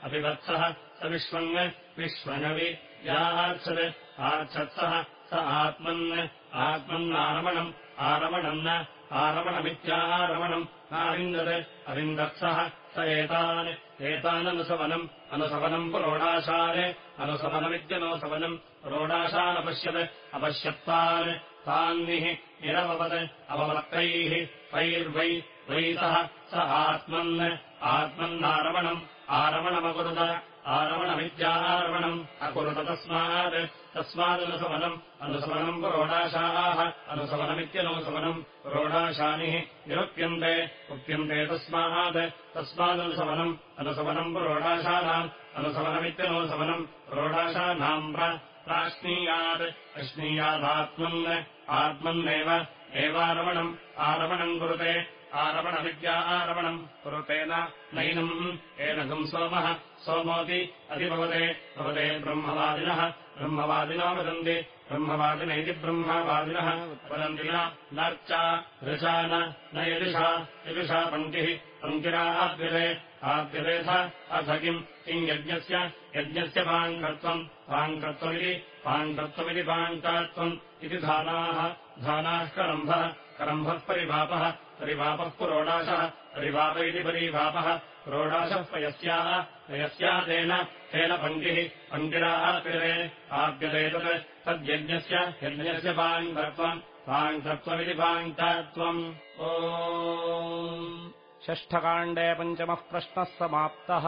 अपिवत्सः स विश्वम् विश्वनवि यार्च्छत् आर्च्छत्सः स आत्मन् आत्मन्नारमणम् आरमणम् न आरमणमित्यारमणम्। नाविन्दत् अविन्दत्सः स एतान् एताननुसवनम् अनुसवनम् पुरोडाशान् अनुसवनमित्यनुसवनम्। पुरोडाशानपश्यत् अपश्यत्तान् तान्निः निरववत् अववक्तैः तैर्वै वैतः स आत्मन् आत्मन्नारमणम् आरमणमकुरुत आरमणमित्यारमणम् अकुरुत तस्मात्। तस्मादनुसवनम् अनुसवनम् पुरोडाशाः। अनुसवनमित्यनुसवनम् पुरोडाशानिः निरुप्यन्ते। उप्यन्ते तस्मात्। तस्मादनुसवनम् अनुसवनम् पुरोडाशानाम्। अनुसवनमित्यनुसवनम् पुरोडाशानाम् प्राश्नीयात्। अश्नीयादात्मन्। आत्मन्नेव। एवारमणम् आरमणम् कुरुते। आरमणविद्या आरमणम् कुरुतेन नैनम्। एनकम् सोमः सोमोऽपि अधिभवते भवते ब्रह्मवादिनः। ब्रह्मवादिनो वदन्ति ब्रह्मवादिन इति ब्रह्मवादिनः। वदन्ति नर्चा ऋचा न यदिषा यदुषा पङ्क्तिः। पङ्क्तिराद्यते आद्यतेथ अथ किम् किम् यज्ञस्य? यज्ञस्य पाङ्कत्वम् पाङ्कत्वमिति पाङ्कत्वमिति पाङ्कात्वम् इति धानाः। धानाः करम्भः परिभापः परिभापः पुरोडाशः परिभाप इति परिभापः पुरोडाशः पयस्याः पयस्या तेन तेन पङ्क्तिः पङ्क्तिराप्यते आप्यते तत् तद्यज्ञस्य यज्ञस्य पाङ्कत्वम् पाङ्कत्वमिति पाङ्कात्वम् ओ षष्ठकाण्डे पञ्चमः प्रश्नः समाप्तः